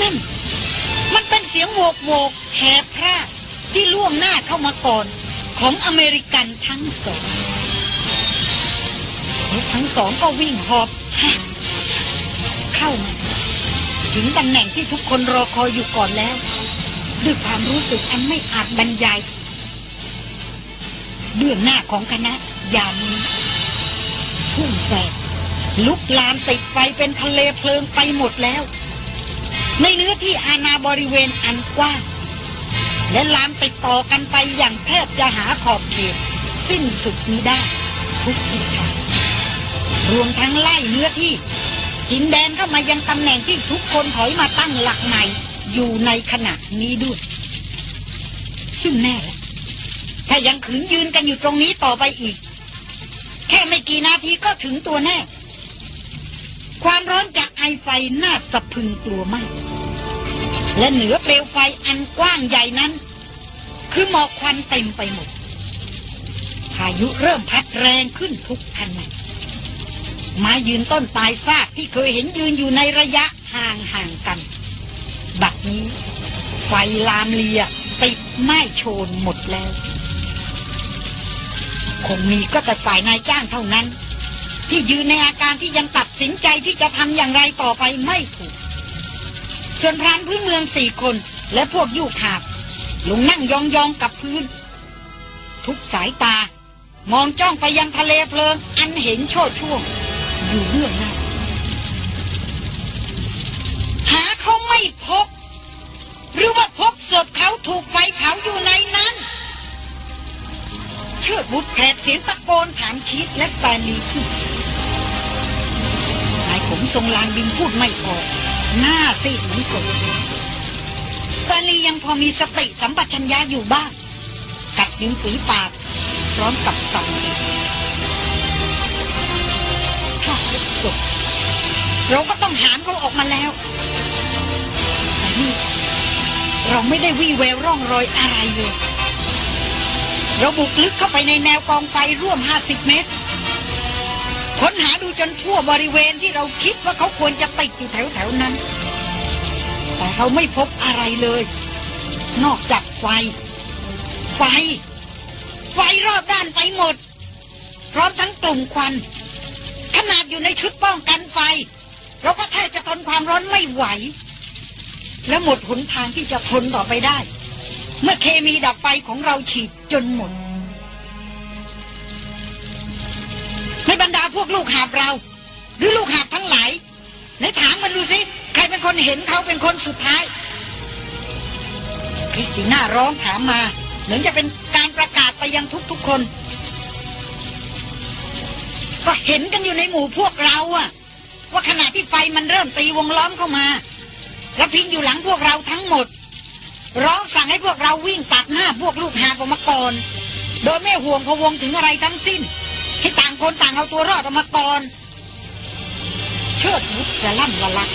นั่น มันเป็นเสียงโวกโวกแหบพร่าที่ล่วงหน้าเข้ามาก่อน ของอเมริกันทั้งสองทั้งสองก็วิ่งหอบฮะเข้ามาถึงตำแหน่งที่ทุกคนรอคอยอยู่ก่อนแล้ว ด้วยความรู้สึกอันไม่อาจบรรยายเบื้องหน้าของคณะยามนี้ทุ่งแฝดลุกลามติดไฟเป็นทะเลเพลิงไปหมดแล้ว ในเนื้อที่อาณาบริเวณอันกว้าง และลามติดต่อกันไปอย่างแทบจะหาขอบเขต สิ้นสุดมิได้ ทุกทิศทางรวมทั้งไล่เนื้อที่กินแดนเข้ามายังตำแหน่งที่ทุกคนถอยมาตั้งหลักใหม่อยู่ในขณะนี้ด้วย ซึ่งแน่ถ้ายังขืนยืนกันอยู่ตรงนี้ต่อไปอีก แค่ไม่กี่นาทีก็ถึงตัวแน่ ความร้อนจากไอไฟน่าสะพึงกลัวมาก และเหนือเปลวไฟอันกว้างใหญ่นั้น คือหมอกควันเต็มไปหมดพายุเริ่มพัดแรงขึ้นทุกขณะไม้ยืนต้นตายซากที่เคยเห็นยืนอยู่ในระยะห่างห่างกัน บัดนี้ ไฟลามเลียติดไม้โชนหมดแล้ว คงมีก็แต่ฝ่ายนายจ้างเท่านั้น ที่ยืนในอาการที่ยังตัดสินใจที่จะทำอย่างไรต่อไปไม่ถูก ส่วนพรานพื้นเมืองสี่คนและพวกยูขาบลงนั่งยองๆกับพื้น ทุกสายตามองจ้องไปยังทะเลเพลิง อันเห็นโชดช่วง อยู่เบื้องหน้า หาเขาไม่พบ หรือว่าพบศพเขาถูกไฟเผาอยู่ในนั้น เชิดบุตรแผดเสียงตะโกนถามคิดและสแตนลีย์ขึ้น ผมทรงลานบินพูดไม่ออก หน้าซีดเหมือนศพสตนลียังพอมีสติสัมปชัญญะอยู่บ้าง กัดนิ้วฝีปาก พร้อมกับสั่งถ้าพบศพเราก็ต้องหามเขาออกมาแล้วแต่นี่เราไม่ได้วี่แววร่องรอยอะไรเลย เราบุกลึกเข้าไปในแนวกองไฟร่วม 50 เมตร ดูจนทั่วบริเวณที่เราคิดว่าเขาควรจะติดอยู่แถวแถวๆนั้น แต่เราไม่พบอะไรเลย นอกจากไฟ ไฟ ไฟรอบด้านไปหมด พร้อมทั้งกลุ่มควัน ขนาดอยู่ในชุดป้องกันไฟ เราก็แทบจะทนความร้อนไม่ไหว และหมดหนทางที่จะทนต่อไปได้ เมื่อเคมีดับไฟของเราฉีดจนหมด กลูกหาบเรา หรือลูกหาบทั้งหลายไหนถามมันดูสิ ใครเป็นคนเห็นเขาเป็นคนสุดท้าย คริสติน่าร้องถามมา เหมือนจะเป็นการประกาศไปยังทุกๆคน ก็เห็นกันอยู่ในหมู่พวกเราอะว่าขณะที่ไฟมันเริ่มตีวงล้อมเข้ามาแล้วพิงอยู่หลังพวกเราทั้งหมด ร้องสั่งให้พวกเราวิ่งตัดหน้าพวกลูกหาบออกมาก่อน โดยไม่ห่วงพวงถึงอะไรทั้งสิ้น ให้ต่างคนต่างเอาตัวรอดออกมาก่อน เชิดวุฒละล่ำละลัก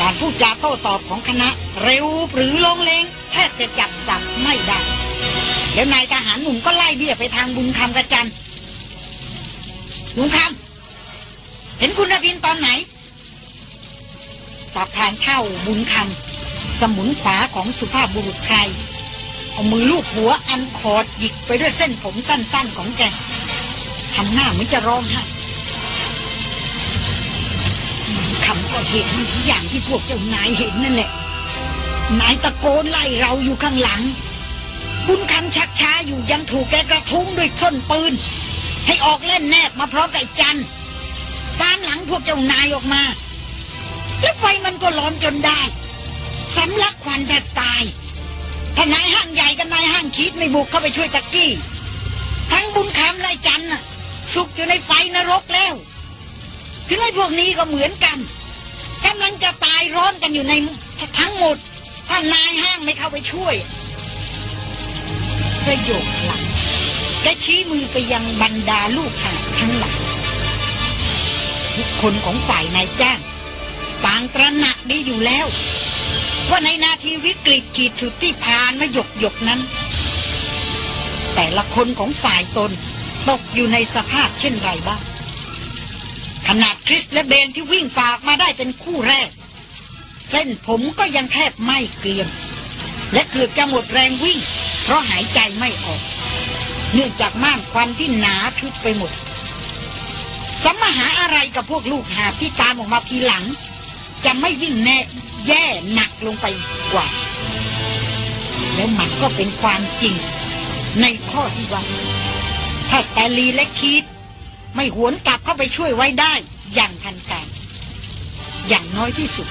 การพูดจาโต้ตอบของคณะ เร็วหรือลงเลงแทบจะจับสับไม่ได้ แล้วนายทหารหนุ่มก็ไล่เบี้ยไปทางบุญคำกระจันบุญคำเห็นคุณพินตอนไหนตาพรานเท่าบุญคำสมุนขวาของสุภาพบุรุษใครเอามือลูบหัวอันคอดหยิกไปด้วยเส้นผมสั้นๆของแก ทำหน้าเหมือนจะร้องไห้คำก็เห็นอย่างที่พวกเจ้านายเห็นนั่นแหละ นายตะโกนไล่เราอยู่ข้างหลัง บุญคำชักช้าอยู่ยังถูกแกกระทุ้งด้วยส้นปืน ให้ออกเล่นแนบมาพร้อมกับจันตามหลังพวกเจ้านายออกมา แล้วไฟมันก็ล้อมจนได้สำลักควันแทบตายถ้านายห้างใหญ่กับนายห้างคิดไม่บุกเข้าไปช่วยตะกี้ ทั้งบุญคำไล่จันน่ะ สุกอยู่ในไฟนรกแล้ว ถึงไอ้พวกนี้ก็เหมือนกันกำลังจะตายร้อนกันอยู่ในทั้งหมด ถ้านายห้างไม่เข้าไปช่วย ประโยคหลังและชี้มือไปยังบรรดาลูกหาทั้งหลังทุกคนของฝ่ายนายจ้างต่างตระหนักดีอยู่แล้ว ว่าในนาทีวิกฤตขีดสุดที่ผ่านมาหยกหยกนั้น แต่ละคนของฝ่ายตน ตกอยู่ในสภาพเช่นไรบ้าง ขนาดคริสและเบนที่วิ่งฝากมาได้เป็นคู่แรก เส้นผมก็ยังแทบไม่เกลียม และเกือบจะหมดแรงวิ่ง เพราะหายใจไม่ออก เนื่องจากม่านควันที่หนาทึบไปหมดสมหาอะไรกับพวกลูกหาที่ตามออกมาทีหลัง จะไม่ยิ่งแน่แย่หนักลงไปกว่า แล้วมันก็เป็นความจริงในข้อที่ว่า ถ้าสแตนลีและคีดไม่หวนกลับเข้าไปช่วยไว้ได้อย่างทันการอย่างน้อยที่สุด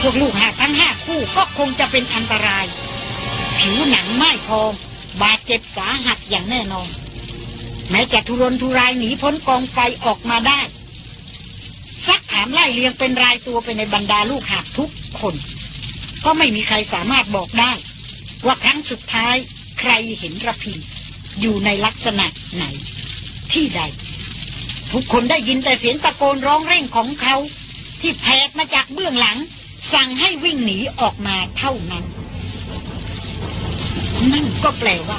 พวกลูกหาทั้งห้าคู่ก็คงจะเป็นอันตราย ผิวหนังไหม่พองบาดเจ็บสาหัสอย่างแน่นอน แม้จะทุรนทุรายหนีพ้นกองไฟออกมาได้ ซักถามไล่เลียงเป็นรายตัวไปในบรรดาลูกหาทุกคน ก็ไม่มีใครสามารถบอกได้ ว่าครั้งสุดท้ายใครเห็นระพินอยู่ในลักษณะ ไหน ที่ใด ทุกคนได้ยินแต่เสียงตะโกนร้องเร่งของเขา ที่แผดมาจากเบื้องหลัง สั่งให้วิ่งหนีออกมาเท่านั้น นั่นก็แปลว่า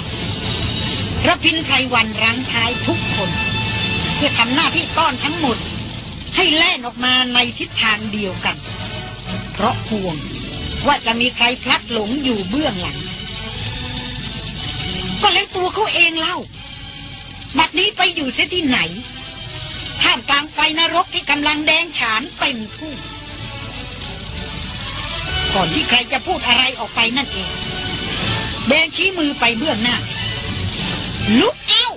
ระพินไพรวันรังท้ายทุกคน เพื่อทำหน้าที่ต้อนทั้งหมด ให้แล่นออกมาในทิศทางเดียวกัน เพราะห่วงว่าจะมีใครพลัดหลงอยู่เบื้องหลัง ก็แล้วตัวเขาเองเล่า บัดนี้ไปอยู่เสียที่ไหน ท่ามกลางไฟนรกที่กำลังแดงฉานเต็มทุ่งก่อนที่ใครจะพูดอะไรออกไปนั่นเอง แดงชี้มือไปเบื้องหน้า ลุกเอา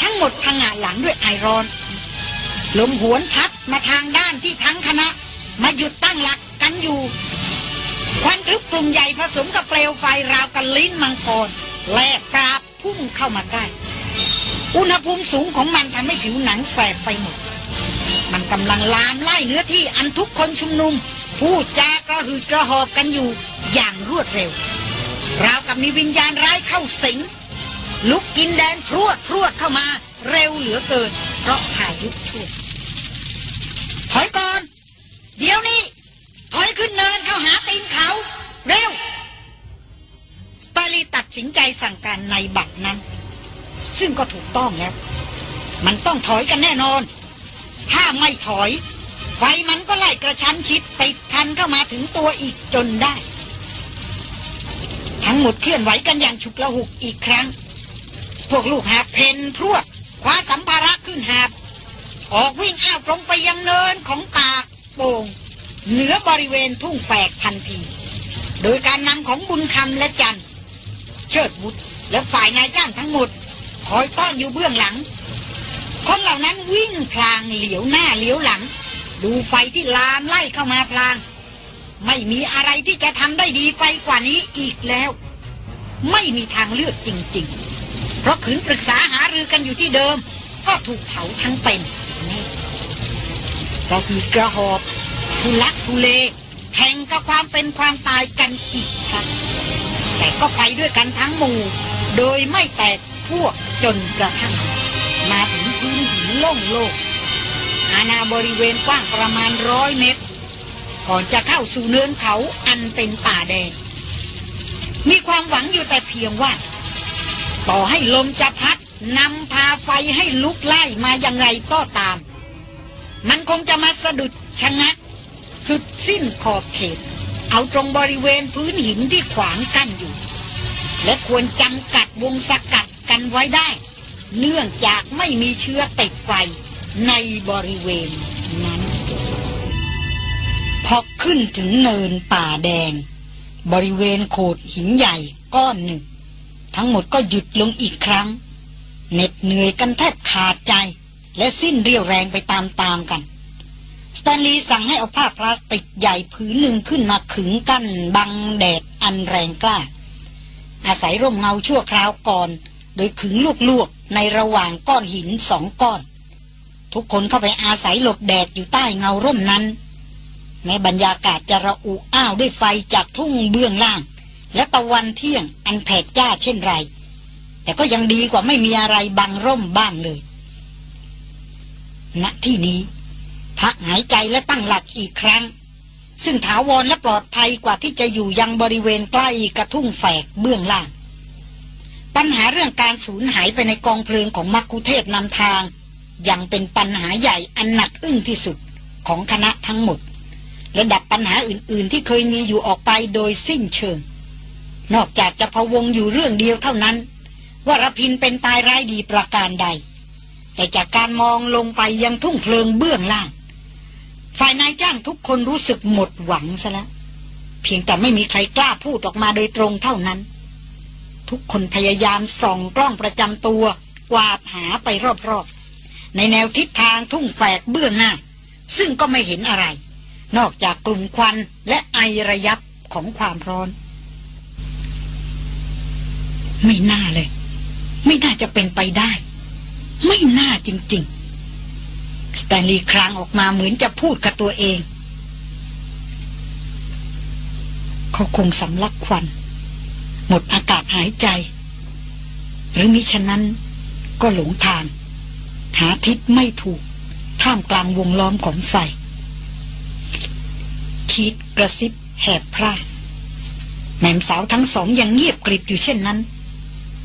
ทั้งหมดพังอาหลังด้วยไอรอน ลมหวนพัดมาทางด้านที่ทั้งคณะ มาหยุดตั้งหลักกันอยู่ ควันทึบกลุ่มใหญ่ผสมกับเปลวไฟราวกับลิ้นมังกรแลบปราบ พุ่งเข้ามาใกล้ อุณหภูมิสูงของมันทำให้ผิวหนังแสบไปหมด มันกำลังลามไล่เนื้อที่อันทุกคนชุมนุมพูดจากระหืดกระหอบกันอยู่อย่างรวดเร็ว ราวกับมีวิญญาณร้ายเข้าสิง ลุกกินแดนพรวดพรวดเข้ามาเร็วเหลือเกิน เพราะพายุช่วยถอยก่อน เดี๋ยวนี้ ถอยขึ้นเนินเข้าหาตีนเขา เร็วาลีตัดสินใจสั่งการในบัตรนั้น ซึ่งก็ถูกต้องแล้ว มันต้องถอยกันแน่นอน ถ้าไม่ถอย ไฟมันก็ไล่กระชั้นชิดติดพันเข้ามาถึงตัวอีกจนได้ ทั้งหมดเคลื่อนไหวกันอย่างฉุกละหุกอีกครั้ง พวกลูกหาเพนพรวดคว้าสัมภาระขึ้นหาบออกวิ่งอ้าวตรงไปยังเนินของตาโป่งเหนือบริเวณทุ่งแฝกทันที โดยการนำของบุญคำและจันทร์ เชิดบุตรและฝ่ายนายจ้างทั้งหมด คอยต้อนอยู่เบื้องหลัง คนเหล่านั้นวิ่งพลางเหลียวหน้าเหลียวหลัง ดูไฟที่ลามไล่เข้ามาพลาง ไม่มีอะไรที่จะทำได้ดีไปกว่านี้อีกแล้ว ไม่มีทางเลือกจริง ๆ เพราะขืนปรึกษาหารือกันอยู่ที่เดิม ก็ถูกเผาทั้งเป็นแน่เราอีกกระหอบทุลักทุเลแข่งกับความเป็นความตายกันอีกครั้ง แต่ก็ไปด้วยกันทั้งหมู่ โดยไม่แตกพวกจนกระทั่งมาถึงพื้นหินโล่งโลก อาณาบริเวณกว้างประมาณร้อยเมตร ก่อนจะเข้าสู่เนินเขาอันเป็นป่าแดงมีความหวังอยู่แต่เพียงว่า ต่อให้ลมจะพัดนำพาไฟให้ลุกไล่มาอย่างไรก็ตาม มันคงจะมาสะดุดชะงักสุดสิ้นขอบเขต เอาตรงบริเวณพื้นหินที่ขวางกั้นอยู่ และควรจำกัดวงสกัดกันไว้ได้ เนื่องจากไม่มีเชื้อติดไฟในบริเวณนั้น พอขึ้นถึงเนินป่าแดง บริเวณโขดหินใหญ่ก้อนหนึ่ง ทั้งหมดก็หยุดลงอีกครั้งเหน็ดเหนื่อยกันแทบขาดใจ และสิ้นเรี่ยวแรงไปตามๆกัน สแตนลีย์สั่งให้เอาผ้าพลาสติกใหญ่ผืนหนึ่งขึ้นมาขึงกั้นบังแดดอันแรงกล้า อาศัยร่มเงาชั่วคราวก่อน โดยขึงลวกๆในระหว่างก้อนหินสองก้อน ทุกคนเข้าไปอาศัยหลบแดดอยู่ใต้เงาร่มนั้น แม้บรรยากาศจะระอุอ้าวด้วยไฟจากทุ่งเบื้องล่าง และตะวันเที่ยงอันแผดจ้าเช่นไร แต่ก็ยังดีกว่าไม่มีอะไรบังร่มบ้างเลยณที่นี้ พักหายใจและตั้งหลักอีกครั้ง ซึ่งถาวรและปลอดภัยกว่าที่จะอยู่ยังบริเวณใกล้กระทุ่งแฝกเบื้องล่าง ปัญหาเรื่องการสูญหายไปในกองเพลิงของมักคุเทศนำทาง ยังเป็นปัญหาใหญ่อันหนักอึ้งที่สุดของคณะทั้งหมดและดับปัญหาอื่นๆ ที่เคยมีอยู่ออกไปโดยสิ้นเชิง นอกจากจะพะวงอยู่เรื่องเดียวเท่านั้น ว่ารพินเป็นตายร้ายดีประการใด แต่จากการมองลงไปยังทุ่งเพลิงเบื้องล่าง ฝ่ายนายจ้างทุกคนรู้สึกหมดหวังซะแล้ว เพียงแต่ไม่มีใครกล้าพูดออกมาโดยตรงเท่านั้น ทุกคนพยายามส่องกล้องประจำตัว กวาดหาไปรอบๆ ในแนวทิศทางทุ่งแฝกเบื้องหน้า ซึ่งก็ไม่เห็นอะไร นอกจากกลุ่มควันและไอระยับของความร้อน ไม่น่าเลย ไม่น่าจะเป็นไปได้ ไม่น่าจริง ๆ สแตนลีย์ครางออกมาเหมือนจะพูดกับตัวเอง เขาคงสำลักควัน หมดอากาศหายใจ หรือมิฉะนั้นก็หลงทาง หาทิศไม่ถูก ท่ามกลางวงล้อมของไฟคิดกระซิบแหบพร่าแม่มสาวทั้งสองยังเงียบกริบอยู่เช่นนั้น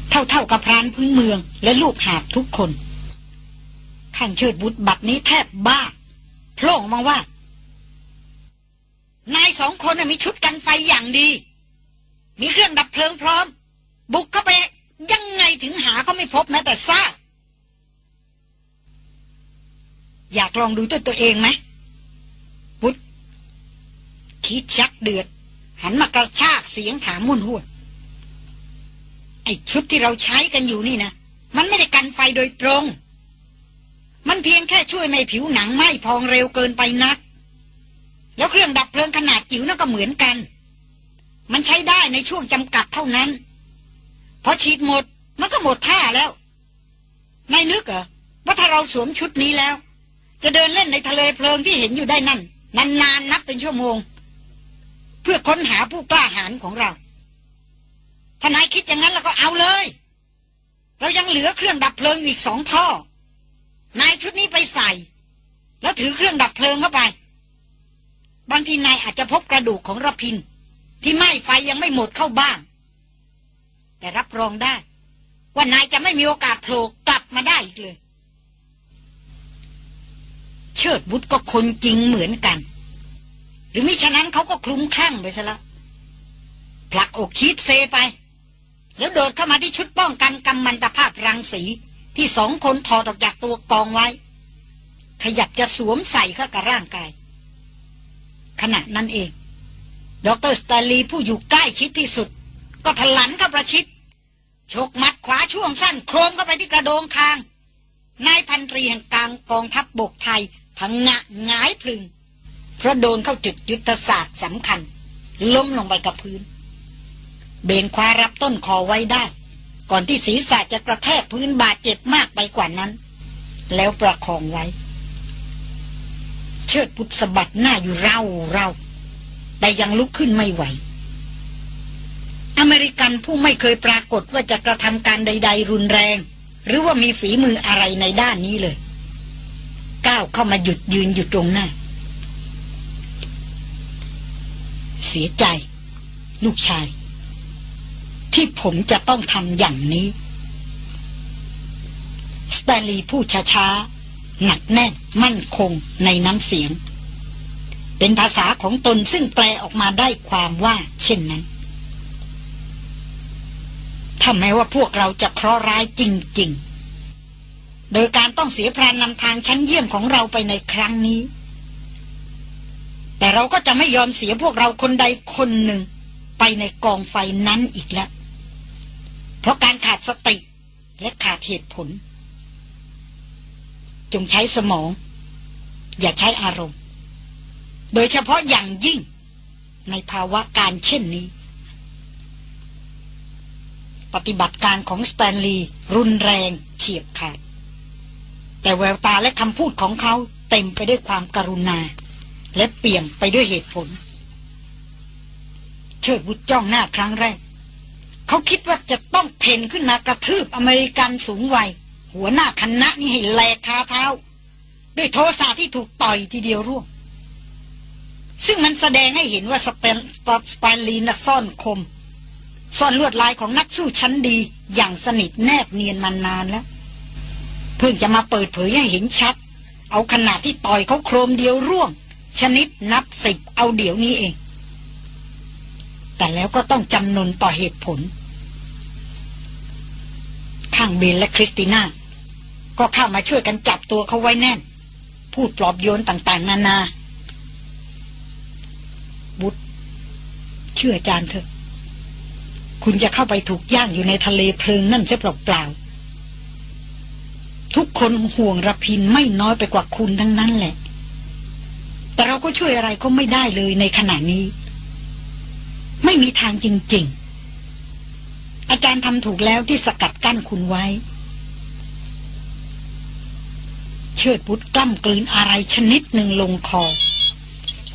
เท่าๆกับพรานพื้นเมืองและลูกหาบทุกคน ข้างเชิดบุตรบัตรนี้แทบบ้าโผล่มาว่า นายสองคนมีชุดกันไฟอย่างดี มีเครื่องดับเพลิงพร้อม บุกเข้าไปยังไงถึงหาก็ไม่พบแม้แต่ซากอยากลองดูตัวตัวเองไหมบุตรคิดชักเดือด หันมากระชากเสียงถามมุ่นห้วนไอชุดที่เราใช้กันอยู่นี่นะ มันไม่ได้กันไฟโดยตรง มันเพียงแค่ช่วยไม่ผิวหนังไหม้พองเร็วเกินไปนัก แล้วเครื่องดับเพลิงขนาดจิ๋วนั่นก็เหมือนกัน มันใช้ได้ในช่วงจำกัดเท่านั้น พอฉีดหมดมันก็หมดท่าแล้วนายนึกเหรอว่าถ้าเราสวมชุดนี้แล้ว จะเดินเล่นในทะเลเพลิงที่เห็นอยู่ได้นั่น นานๆนนับเป็นชั่วโมง เพื่อค้นหาผู้กล้าหาญของเราถ้านายคิดอย่างนั้นแล้วก็เอาเลย เรายังเหลือเครื่องดับเพลิงอีกสองท่อ นายชุดนี้ไปใส่ แล้วถือเครื่องดับเพลิงเข้าไป บางทีนายอาจจะพบกระดูกของรพิน ที่ไหม้ไฟยังไม่หมดเข้าบ้าง แต่รับรองได้ ว่านายจะไม่มีโอกาสโผล่กลับมาได้อีกเลย เชิดบุตรก็คนจริงเหมือนกัน หรือมิฉะนั้นเขาก็คลุ้มคลั่งไปซะแล้วผลักอกคิดเซไป แล้วโดดเข้ามาที่ชุดป้องกันกำมันตภาพรังสี ที่สองคนถอดออกจากตัวกองไว้ ขยับจะสวมใส่เข้ากับร่างกาย ขณะนั้นเอง ดรสตาลีผู้อยู่ใกล้ชิดที่สุด ก็ถลันเข้าประชิดชกมัดขวาช่วงสั้นโครมเข้าไปที่กระโดงคาง นายพันตรีแห่งกลางกองทัพบบกไทยพังงะงายพลึง เพราะโดนเข้าจุดยุทธศาสตร์สำคัญ ล้มลงไปกับพื้น เบนคว้ารับต้นคอไว้ได้ ก่อนที่ศีรษะจะกระแทกพื้นบาดเจ็บมากไปกว่านั้น แล้วประคองไว้ เชิดพุทธสบัดหน้าอยู่เร่าเร่าแต่ยังลุกขึ้นไม่ไหว อเมริกันผู้ไม่เคยปรากฏว่าจะกระทำการใด ๆ รุนแรง หรือว่ามีฝีมืออะไรในด้านนี้เลย ก้าวเข้ามาหยุดยืนอยู่ตรงหน้า เสียใจ ลูกชาย ที่ผมจะต้องทำอย่างนี้สแตนลีย์พูดช้าๆ หนักแน่นมั่นคงในน้ำเสียง เป็นภาษาของตนซึ่งแปลออกมาได้ความว่าเช่นนั้นถ้าแม้ว่าพวกเราจะเคราะห์ร้ายจริง ๆ โดยการต้องเสียพรานนำทางชั้นเยี่ยมของเราไปในครั้งนี้ แต่เราก็จะไม่ยอมเสียพวกเราคนใดคนหนึ่ง ไปในกองไฟนั้นอีกแล้ว เพราะการขาดสติและขาดเหตุผล จงใช้สมอง อย่าใช้อารมณ์ โดยเฉพาะอย่างยิ่งในภาวการณ์เช่นนี้ ปฏิบัติการของสแตนลีย์รุนแรงเฉียบขาด แต่แววตาและคำพูดของเขาเต็มไปด้วยความการุณา และเปี่ยมไปด้วยเหตุผล เชิดวุธจ้องหน้าครั้งแรก เขาคิดว่าจะต้องเผ่นขึ้นมากระทืบอเมริกันสูงวัย หัวหน้าคณะนี่ให้แหลกคาเท้า ด้วยโทสะที่ถูกต่อยทีเดียวร่วง ซึ่งมันแสดงให้เห็นว่าสเตนสไตลีนซ่อนคม ซ่อนลวดลายของนักสู้ชั้นดีอย่างสนิทแนบเนียนมานานแล้ว เพิ่งจะมาเปิดเผยให้เห็นชัด เอาขนาดที่ต่อยเขาโครมเดียวร่วง ชนิดนับสิบเอาเดี๋ยวนี้เอง แต่แล้วก็ต้องจำนนต่อเหตุผล ข้างเบนและคริสติน่า ก็เข้ามาช่วยกันจับตัวเขาไว้แน่น พูดปลอบโยนต่าง ๆ นานาบุตรเชื่ออาจารย์เถอะ คุณจะเข้าไปถูกย่างอยู่ในทะเลเพลิงนั่นเสียเปล่าๆทุกคนห่วงระพินไม่น้อยไปกว่าคุณทั้งนั้นแหละ แต่เราก็ช่วยอะไรก็ไม่ได้เลยในขณะนี้ ไม่มีทางจริง ๆ อาจารย์ทำถูกแล้วที่สกัดกั้นคุณไว้ เชิดบุตรกล้ำกลืนอะไรชนิดหนึ่งลงคอ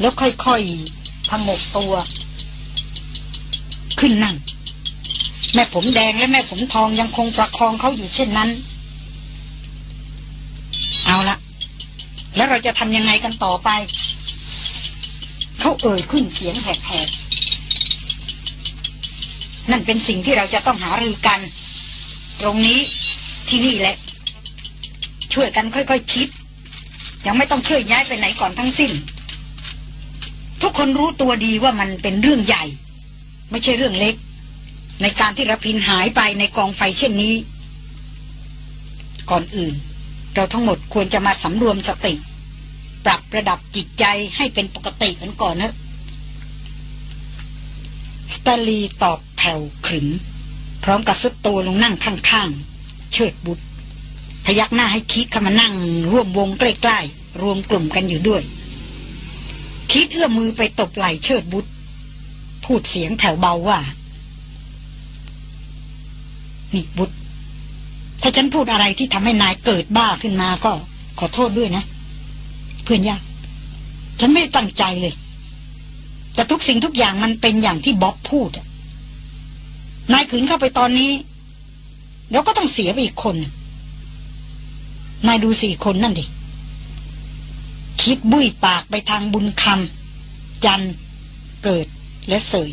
แล้วค่อยๆพงกตัว ขึ้นนั่ง แม่ผมแดงและแม่ผมทองยังคงประคองเขาอยู่เช่นนั้น เอาละแล้วเราจะทำยังไงกันต่อไป เขาเอ่ยขึ้นเสียงแหบๆ นั่นเป็นสิ่งที่เราจะต้องหารือกัน ตรงนี้ที่นี่แหละ ช่วยกันค่อยๆคคิด ยังไม่ต้องเคลื่อนย้ายไปไหนก่อนทั้งสิ้น ทุกคนรู้ตัวดีว่ามันเป็นเรื่องใหญ่ ไม่ใช่เรื่องเล็ก ในการที่ระพินหายไปในกองไฟเช่นนี้ ก่อนอื่น เราทั้งหมดควรจะมาสำรวมสติ ปรับระดับจิตใจให้เป็นปกติกันก่อนนะสตาลีตอบ ผ่วขรึม พร้อมกับซุดตัวลงนั่งข้างๆ เชิดบุตร พยักหน้าให้คิดเข้ามานั่ง ร่วมวงใกล้ๆ รวมกลุ่มกันอยู่ด้วย คิดเอื้อมือไปตบไหล่เชิดบุตร พูดเสียงแผ่วเบาว่า นี่บุตร ถ้าฉันพูดอะไรที่ทำให้นายเกิดบ้าขึ้นมาก็ขอโทษด้วยนะ เพื่อนยากฉันไม่ตั้งใจเลย แต่ทุกสิ่งทุกอย่างมันเป็นอย่างที่บ๊อบพูด นายขืนเข้าไปตอนนี้เราก็ต้องเสียไปอีกคน นายดูสี่คนนั่นดิ คิดบุ้ยปากไปทางบุญคำจันเกิดและเสย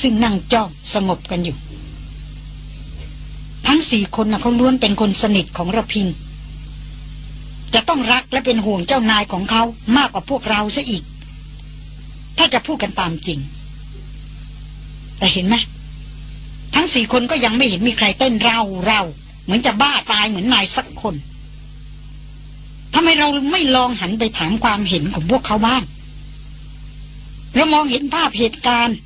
ซึ่งนั่งจ้องสงบกันอยู่ ทั้งสี่คนนะเขาล้วนเป็นคนสนิทของระพินจะต้องรักและเป็นห่วงเจ้านายของเขามากกว่าพวกเราซะอีก ถ้าจะพูดกันตามจริง แต่เห็นไหม ทั้งสี่คนก็ยังไม่เห็นมีใครเต้นเร่าเร่าเหมือนจะบ้าตายเหมือนนายสักคนทำไมเราไม่ลองหันไปถามความเห็นของพวกเขาบ้างเรามองเห็นภาพเหตุการณ์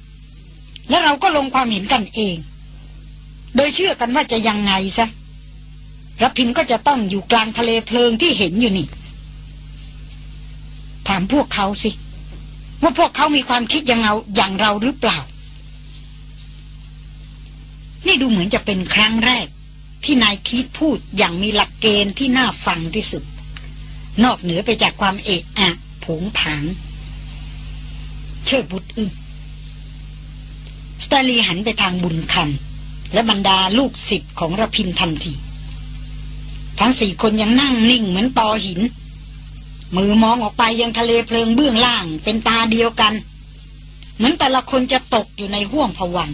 และเราก็ลงความเห็นกันเอง โดยเชื่อกันว่าจะยังไงซะรพินก็จะต้องอยู่กลางทะเลเพลิงที่เห็นอยู่นี่ ถามพวกเขาสิ ว่าพวกเขามีความคิดยังเอาอย่างเราหรือเปล่า นี่ดูเหมือนจะเป็นครั้งแรก ที่นายคิดพูดอย่างมีหลักเกณฑ์ที่น่าฟังที่สุด นอกเหนือไปจากความเอะอะผงผาง เชิดบุตรอึสตาลีหันไปทางบุญคำและบรรดาลูกศิษย์ของระพินทันที ทั้งสี่คนยังนั่งนิ่งเหมือนตอหิน มือมองออกไปยังทะเลเพลิงเบื้องล่างเป็นตาเดียวกัน เหมือนแต่ละคนจะตกอยู่ในห้วงผวัง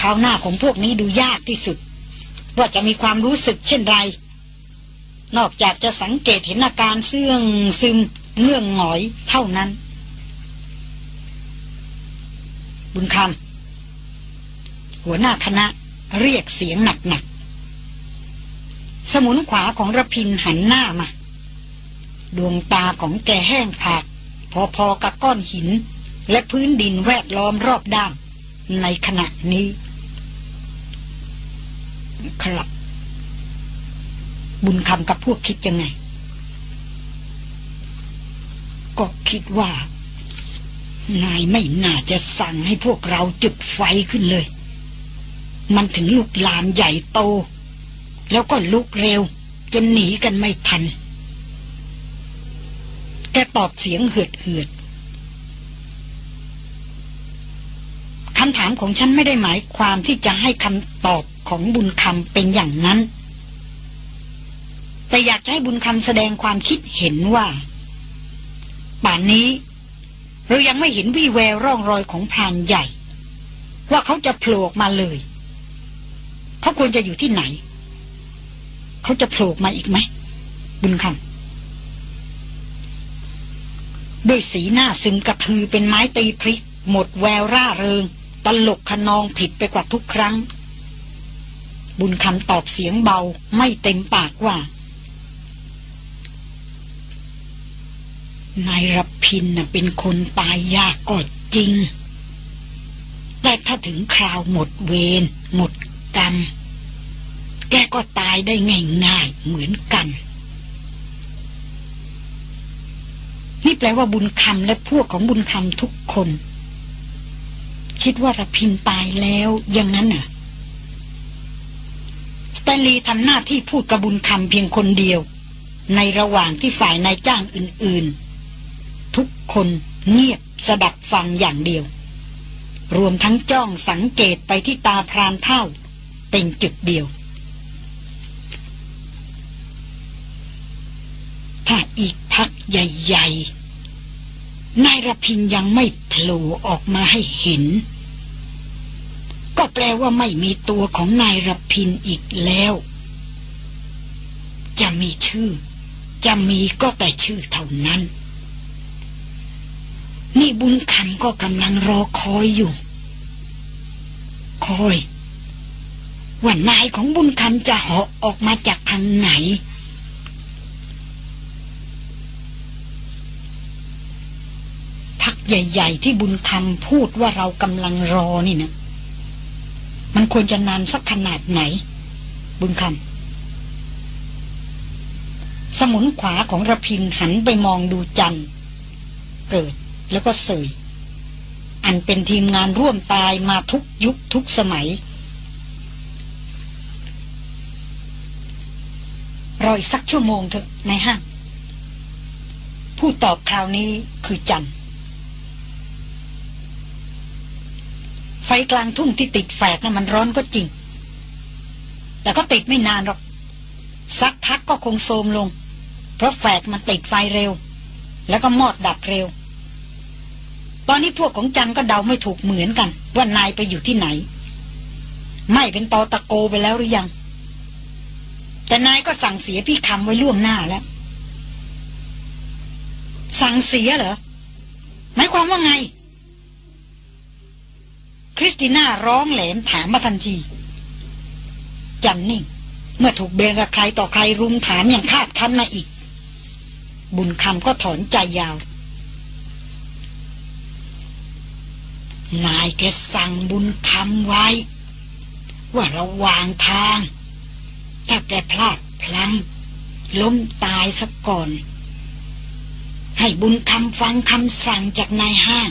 ข้าวหน้าของพวกนี้ดูยากที่สุด ว่าจะมีความรู้สึกเช่นไร นอกจากจะสังเกตเห็นอาการเสื่องซึมเงื่องหงอยเท่านั้น บุญคำหัวหน้าคณะเรียกเสียงหนักๆ สมุนขวาของระพินหันหน้ามา ดวงตาของแกแห้งผากพอๆกับก้อนหินและพื้นดินแวดล้อมรอบด้านในขณะนี้ ครับบุญคำกับพวกคิดยังไง ก็คิดว่า นายไม่น่าจะสั่งให้พวกเราจุดไฟขึ้นเลย มันถึงลุกลามใหญ่โต แล้วก็ลุกเร็ว จนหนีกันไม่ทัน แกตอบเสียงเหือดเหือดคำถามของฉันไม่ได้หมายความที่จะให้คำ ของบุญคำเป็นอย่างนั้น แต่อยากให้บุญคำแสดงความคิดเห็นว่า ป่านนี้ เรายังไม่เห็นวี่แววร่องรอยของพรานใหญ่ ว่าเขาจะโผล่มาเลย เขาควรจะอยู่ที่ไหน เขาจะโผล่มาอีกไหม บุญคำด้วยสีหน้าซึมกระทือเป็นไม้ตีพริก หมดแววร่าเริง ตลกขนองผิดไปกว่าทุกครั้ง บุญคำตอบเสียงเบาไม่เต็มปากว่า นายรพินน่ะเป็นคนตายยากก็จริง แต่ถ้าถึงคราวหมดเวรหมดกรรม แกก็ตายได้ง่ายๆเหมือนกัน นี่แปลว่าบุญคำและพวกของบุญคำทุกคน คิดว่ารพินตายแล้วยังงั้นน่ะ สแตนลีย์ทำหน้าที่พูดกับบุญคำเพียงคนเดียว ในระหว่างที่ฝ่ายนายจ้างอื่นๆ ทุกคนเงียบสดับฟังอย่างเดียว รวมทั้งจ้องสังเกตไปที่ตาพรานเท่า เป็นจุดเดียว ถ้าอีกพักใหญ่ ๆ นายรพินยังไม่โผล่ออกมาให้เห็น แปลว่าไม่มีตัวของนายรพินอีกแล้ว จะมีชื่อ จะมีก็แต่ชื่อเท่านั้น นี่บุญคำก็กำลังรอคอยอยู่ คอยว่านายของบุญคำจะเหาะออกมาจากทางไหน พักใหญ่ ๆ ที่บุญคำพูดว่าเรากำลังรอนี่นะ มันควรจะนานสักขนาดไหน บุญคำสมุนขวาของระพินหันไปมองดูจันเกิดแล้วก็เสยอันเป็นทีมงานร่วมตายมาทุกยุคทุกสมัย รออีกสักชั่วโมงเถอะในห้าง ผู้ตอบคราวนี้คือจันไฟกลางทุ่งที่ติดแฝดนะ่ะมันร้อนก็จริง แต่ก็ติดไม่นานหรอกสักพักก็คงโทมลง เพราะแฝดมันติดไฟเร็ว แล้วก็มอดดับเร็ว ตอนนี้พวกของจันก็เดาไม่ถูกเหมือนกัน ว่านายไปอยู่ที่ไหน ไม่เป็นตอตะโกไปแล้วหรือยัง แต่นายก็สั่งเสียพี่คำไว้ล่วงหน้าแล้ว สั่งเสียเหรอหมายความว่าไง ริสติน่าร้องแหลมถามมาทันทีจันนิ่ง เมื่อถูกเบนกับใครต่อใครรุมถามอย่างคาดคั้นมาอีก บุญคำก็ถอนใจยาว นายแกสั่งบุญคำไว้ ว่าระวางทาง ถ้าแกพลาดพลัง ล้มตายซะก่อน ให้บุญคำฟังคำสั่งจากนายห้าง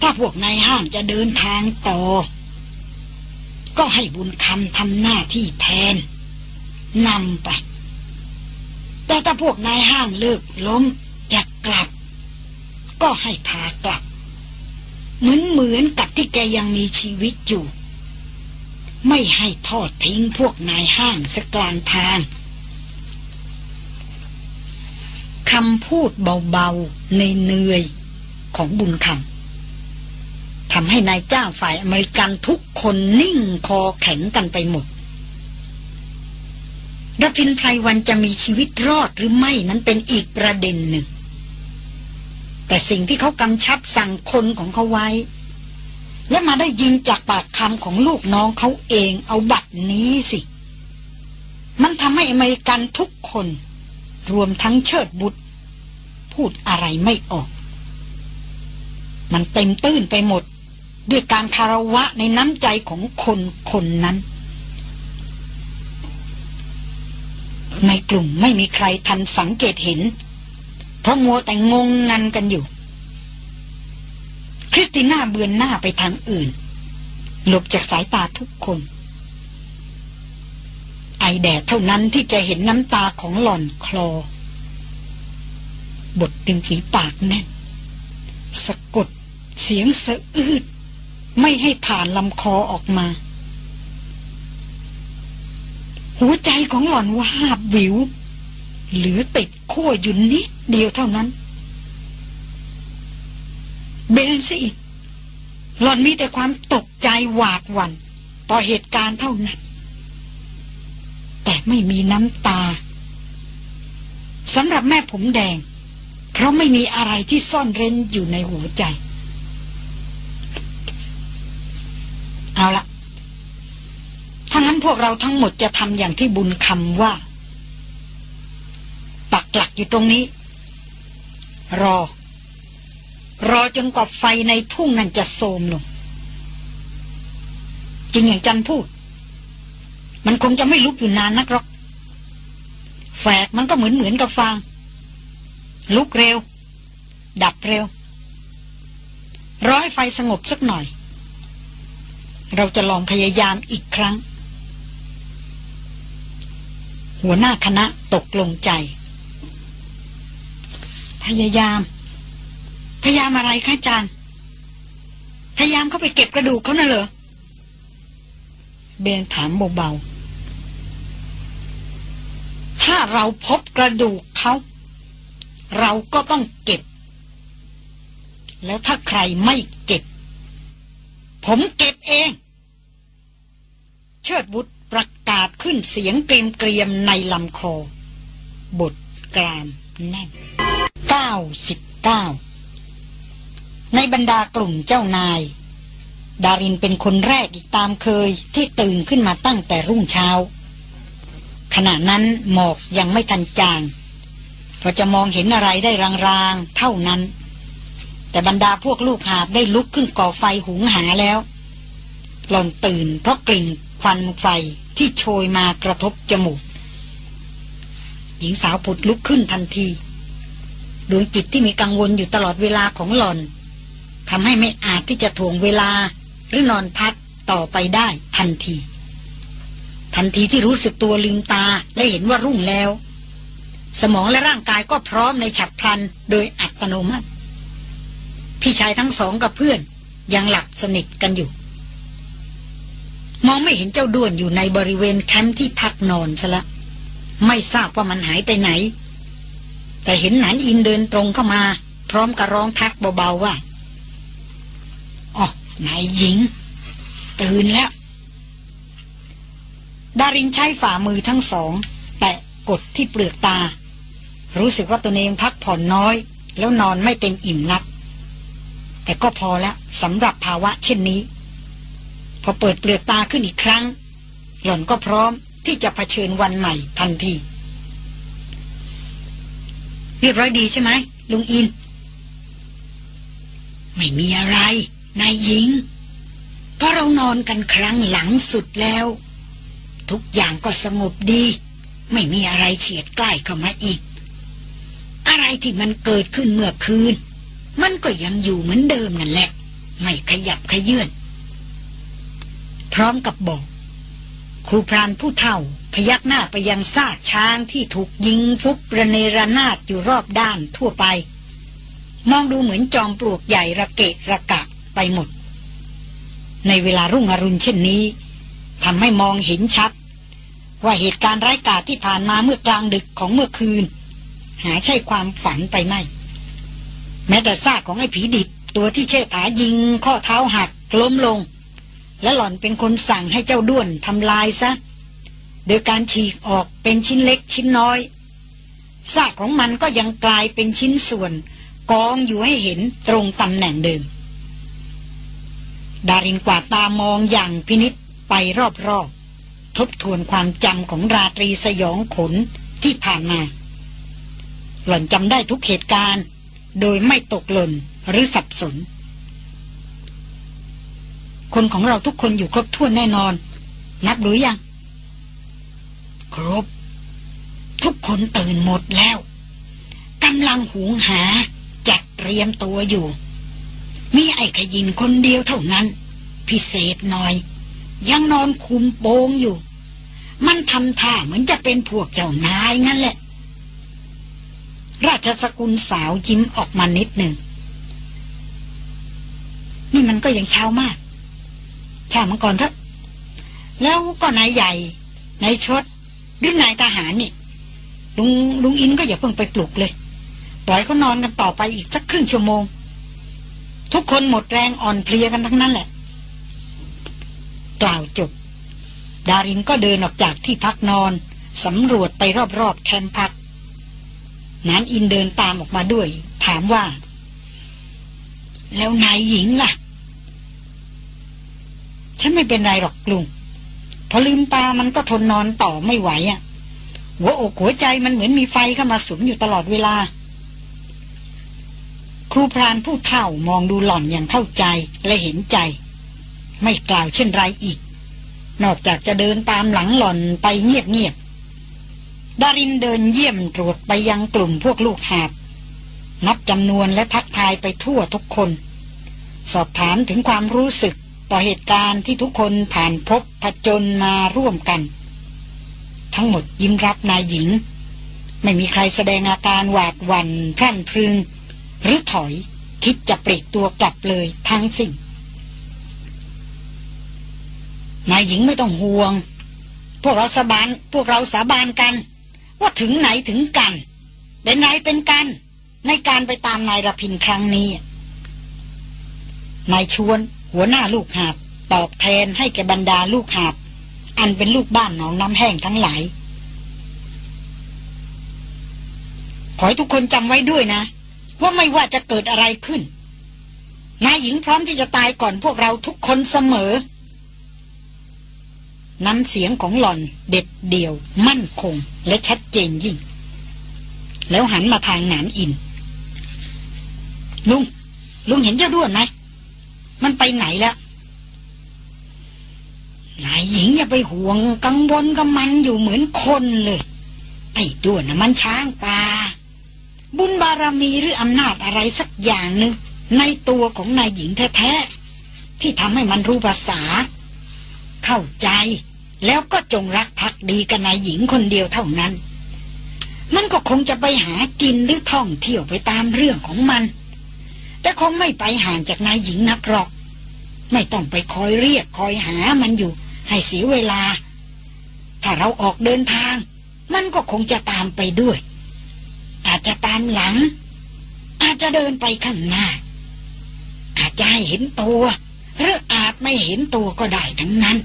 ถ้าพวกนายห้างจะเดินทางต่อ ก็ให้บุญคำทำหน้าที่แทนนำไป แต่ถ้าพวกนายห้างเลิกล้มจะกลับ ก็ให้พากลับ เหมือนเหมือนกับที่แกยังมีชีวิตอยู่ ไม่ให้ทอดทิ้งพวกนายห้างสักกลางทางคำพูดเบาๆในเนื่อยของบุญคำ ทำให้นายจ้างฝ่ายอเมริกันทุกคนนิ่งคอแข็งกันไปหมดรพินไพรวันจะมีชีวิตรอดหรือไม่นั้นเป็นอีกประเด็นหนึ่ง แต่สิ่งที่เขากำชับสั่งคนของเขาไว้ และมาได้ยินจากปากคำของลูกน้องเขาเองเอาบัตรนี้สิ มันทำให้อเมริกันทุกคน รวมทั้งเชิดบุตร พูดอะไรไม่ออก มันเต็มตื้นไปหมด ด้วยการคารวะในน้ำใจของคนคนนั้น ในกลุ่มไม่มีใครทันสังเกตเห็น เพราะมัวแต่งงงันกันอยู่ คริสติน่าเบือนหน้าไปทางอื่น หลบจากสายตาทุกคน ไอแดดเท่านั้นที่จะเห็นน้ำตาของหล่อนคลอบทริมฝีปากแน่นสะกดเสียงสะอื้น ไม่ให้ผ่านลำคอออกมา หัวใจของหล่อนวาบวิว เหลือติดขั้วอยู่นิดเดียวเท่านั้น เบนซะอีกหล่อนมีแต่ความตกใจหวาดหวัน่นต่อเหตุการณ์เท่านั้น แต่ไม่มีน้ำตาสำหรับแม่ผมแดงคราะไม่มีอะไรที่ซ่อนเร้นอยู่ในหัวใจ เอาละถ้างั้นพวกเราทั้งหมดจะทำอย่างที่บุญคำว่า ปักหลักอยู่ตรงนี้ รอ รอจนกว่าไฟในทุ่งนั้นจะโทมลง จริงอย่างจันพูด มันคงจะไม่ลุกอยู่นานนักหรอก แฝกมันก็เหมือนเหมือนกับฟาง ลุกเร็ว ดับเร็ว รอให้ไฟสงบสักหน่อย เราจะลองพยายามอีกครั้ง หัวหน้าคณะตกลงใจ พยายาม พยายามอะไรคะอาจารย์ พยายามเข้าไปเก็บกระดูกเขาน่ะเหรอ เบนถามเบาๆ ถ้าเราพบกระดูกเขา เราก็ต้องเก็บ แล้วถ้าใครไม่เก็บ ผมเก็บเอง เชิดบุตรประกาศขึ้นเสียงเกรียมเกรียมในลำคอ บทกรามแน่นเก้าสิบเก้าในบรรดากลุ่มเจ้านาย ดารินเป็นคนแรกอีกตามเคยที่ตื่นขึ้นมาตั้งแต่รุ่งเช้า ขณะนั้นหมอกยังไม่ทันจางพอจะมองเห็นอะไรได้รางๆ เท่านั้น แต่บรรดาพวกลูกหาบได้ลุกขึ้นก่อไฟหุงหาแล้ว หล่อนตื่นเพราะกลิ่นควันไฟที่โชยมากระทบจมูก หญิงสาวผุดลุกขึ้นทันที ดวงจิตที่มีกังวลอยู่ตลอดเวลาของหล่อนทำให้ไม่อาจที่จะถ่วงเวลาหรือนอนพักต่อไปได้ทันที ทันทีที่รู้สึกตัวลืมตาและเห็นว่ารุ่งแล้ว สมองและร่างกายก็พร้อมในฉับพลันโดยอัตโนมัติ พี่ชายทั้งสองกับเพื่อนยังหลับสนิทกันอยู่ มองไม่เห็นเจ้าด้วนอยู่ในบริเวณแคมป์ที่พักนอนซะละ ไม่ทราบว่ามันหายไปไหน แต่เห็นหนานอินเดินตรงเข้ามา พร้อมกับร้องทักเบาๆว่าอ๋อนายหญิง ตื่นแล้ว ดารินใช้ฝ่ามือทั้งสอง แตะกดที่เปลือกตา รู้สึกว่าตนเองพักผ่อนน้อย แล้วนอนไม่เต็มอิ่มนัก แต่ก็พอแล้วสำหรับภาวะเช่นนี้ พอเปิดเปลือกตาขึ้นอีกครั้ง หล่อนก็พร้อมที่จะะเผชิญวันใหม่ทันที เรียบร้อยดีใช่ไหมลุงอิน ไม่มีอะไร นายหญิงเพราะเรานอนกันครั้งหลังสุดแล้ว ทุกอย่างก็สงบดี ไม่มีอะไรเฉียดใกล้เข้ามาอีก อะไรที่มันเกิดขึ้นเมื่อคืน มันก็ยังอยู่เหมือนเดิมนั่นแหละ ไม่ขยับขยื่นพร้อมกับบอก ครูพรานผู้เฒ่า พยักหน้าไปยังซากช้างที่ถูกยิงฟุบระเนระนาดอยู่รอบด้านทั่วไป มองดูเหมือนจอมปลวกใหญ่ระเกะระกะไปหมด ในเวลารุ่งอรุณเช่นนี้ทำให้มองเห็นชัด ว่าเหตุการณ์ร้ายกาจที่ผ่านมาเมื่อกลางดึกของเมื่อคืน หาใช่ความฝันไปไม่ แม้แต่ซากของไอ้ผีดิบ ตัวที่เชษฐายิง ข้อเท้าหักล้มลง และหล่อนเป็นคนสั่งให้เจ้าด้วนทำลายซะ โดยการฉีกออกเป็นชิ้นเล็กชิ้นน้อยซากของมันก็ยังกลายเป็นชิ้นส่วน กองอยู่ให้เห็นตรงตำแหน่งเดิม ดารินกวาดตามองอย่างพินิษไปรอบๆ ทบทวนความจำของราตรีสยองขนที่ผ่านมา หล่อนจำได้ทุกเหตุการณ์ โดยไม่ตกหล่นหรือสับสน คนของเราทุกคนอยู่ครบถ้วนแน่นอน นับหรือยัง ครบ ทุกคนตื่นหมดแล้วกำลังหูงหาจัดเตรียมตัวอยู่ มีไอ้ขยินคนเดียวเท่านั้น พิเศษหน่อย ยังนอนคุมโปงอยู่ มันทำท่าเหมือนจะเป็นพวกเจ้านายงั้นแหละ ราชสกุลสาวยิ้มออกมานิดหนึ่ง นี่มันก็ยังเช้ามากช้ามังก่อนเถอะ แล้วก็นายใหญ่นายชดหรือนายทหารนี่ลุงลุงอินก็อย่าเพิ่งไปปลุกเลย ปล่อยเขานอนกันต่อไปอีกสักครึ่งชั่วโมง ทุกคนหมดแรงอ่อนเพลียกันทั้งนั้นแหละ กล่าวจบ ดารินก็เดินออกจากที่พักนอนสำรวจไปรอบๆแคมป์พัก นานอินเดินตามออกมาด้วย ถามว่า แล้วนายหญิงล่ะ ฉันไม่เป็นไรหรอกลุงพอลืมตามันก็ทนนอนต่อไม่ไหวอะ่ะ หัวอกหัวใจมันเหมือนมีไฟเข้ามาสุมอยู่ตลอดเวลา ครูพรานผู้เฒ่ามองดูหล่อนอย่างเข้าใจและเห็นใจ ไม่กล่าวเช่นไรอีก นอกจากจะเดินตามหลังหล่อนไปเงียบ ดารินเดินเยี่ยมตรวจไปยังกลุ่มพวกลูกหาบ นับจำนวนและทักทายไปทั่วทุกคน สอบถามถึงความรู้สึกต่อเหตุการณ์ที่ทุกคนผ่านพบผจญมาร่วมกัน ทั้งหมดยิ้มรับนายหญิง ไม่มีใครแสดงอาการหวาดหวัน่นพรั่นพรึง หรือถอยคิดจะปลีกตัวกลับเลยทั้งสิ้นนายหญิงไม่ต้องห่วง พวกเราสาบานพวกเราสาบานกัน ว่าถึงไหนถึงกัน เป็นไรเป็นกัน ในการไปตามนายรพินครั้งนี้ นายชวน หัวหน้าลูกหาบ ตอบแทนให้แกบรรดาลูกหาบ อันเป็นลูกบ้านหนองน้ำแห้งทั้งหลาย ขอให้ทุกคนจำไว้ด้วยนะ ว่าไม่ว่าจะเกิดอะไรขึ้นนายหญิงพร้อมที่จะตายก่อนพวกเราทุกคนเสมอ น้ำเสียงของหล่อนเด็ดเดี่ยว มั่นคง และชัดเจนยิ่ง แล้วหันมาทางหนานอิน ลุง ลุงเห็นเจ้าด้วนไหม มันไปไหนแล้วนายหญิงอย่าไปห่วงกังวลกับมันอยู่เหมือนคนเลย ไอ้ด้วนนะมันช้างป่าบุญบารมีหรืออำนาจอะไรสักอย่างหนึ่งในตัวของนายหญิงแท้ๆที่ทำให้มันรู้ภาษา เข้าใจ แล้วก็จงรักภักดีกับนายหญิงคนเดียวเท่านั้น มันก็คงจะไปหากินหรือท่องเที่ยวไปตามเรื่องของมัน แต่คงไม่ไปห่างจากนายหญิงนักหรอก ไม่ต้องไปคอยเรียกคอยหามันอยู่ ให้เสียเวลา ถ้าเราออกเดินทาง มันก็คงจะตามไปด้วย อาจจะตามหลัง อาจจะเดินไปข้างหน้า อาจจะให้เห็นตัว หรืออาจไม่เห็นตัวก็ได้ทั้งนั้น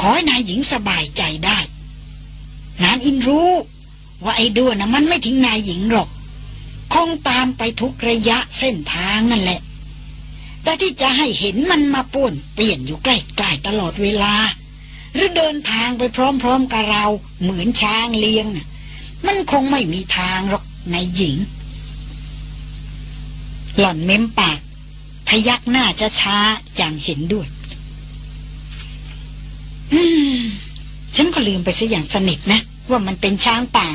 ขอให้นายหญิงสบายใจได้นานอินรู้ว่าไอ้ด้วนนะมันไม่ทิ้งนายหญิงหรอก คงตามไปทุกระยะเส้นทางนั่นแหละ แต่ที่จะให้เห็นมันมาป่วนเปลี่ยนอยู่ใกล้ๆตลอดเวลา หรือเดินทางไปพร้อมๆกับเราเหมือนช้างเลี้ยงมันคงไม่มีทางหรอกในหญิง หล่อนเม้มปาก พยักหน้าจะช้าอย่างเห็นด้วย ฉันก็ลืมไปซะอย่างสนิทนะ ว่ามันเป็นช้างป่า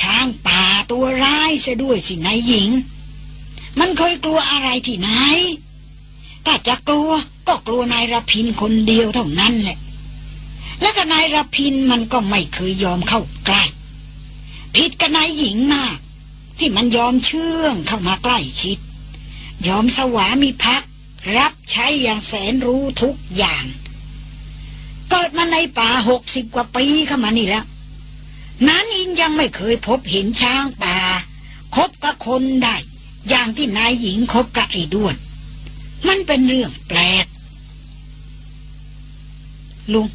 ช้างป่าตัวร้ายซะด้วยสินายหญิง มันเคยกลัวอะไรที่ไหนถ้าจะกลัวก็กลัวนายรพินคนเดียวเท่านั้นแหละ และก็นายรพินมันก็ไม่เคยยอมเข้าใกล้ผิดกับนายหญิงมาก ที่มันยอมเชื่องเข้ามาใกล้ชิด ยอมสวามีพัก รับใช้อย่างแสนรู้ทุกอย่าง เกิดมาในป่าหกสิบกว่าปีเข้ามานี่แล้วนั้นอินยังไม่เคยพบเห็นช้างป่า คบกับคนได้ อย่างที่นายหญิงคบกับไอ้ด้วน มันเป็นเรื่องแปลก ลุง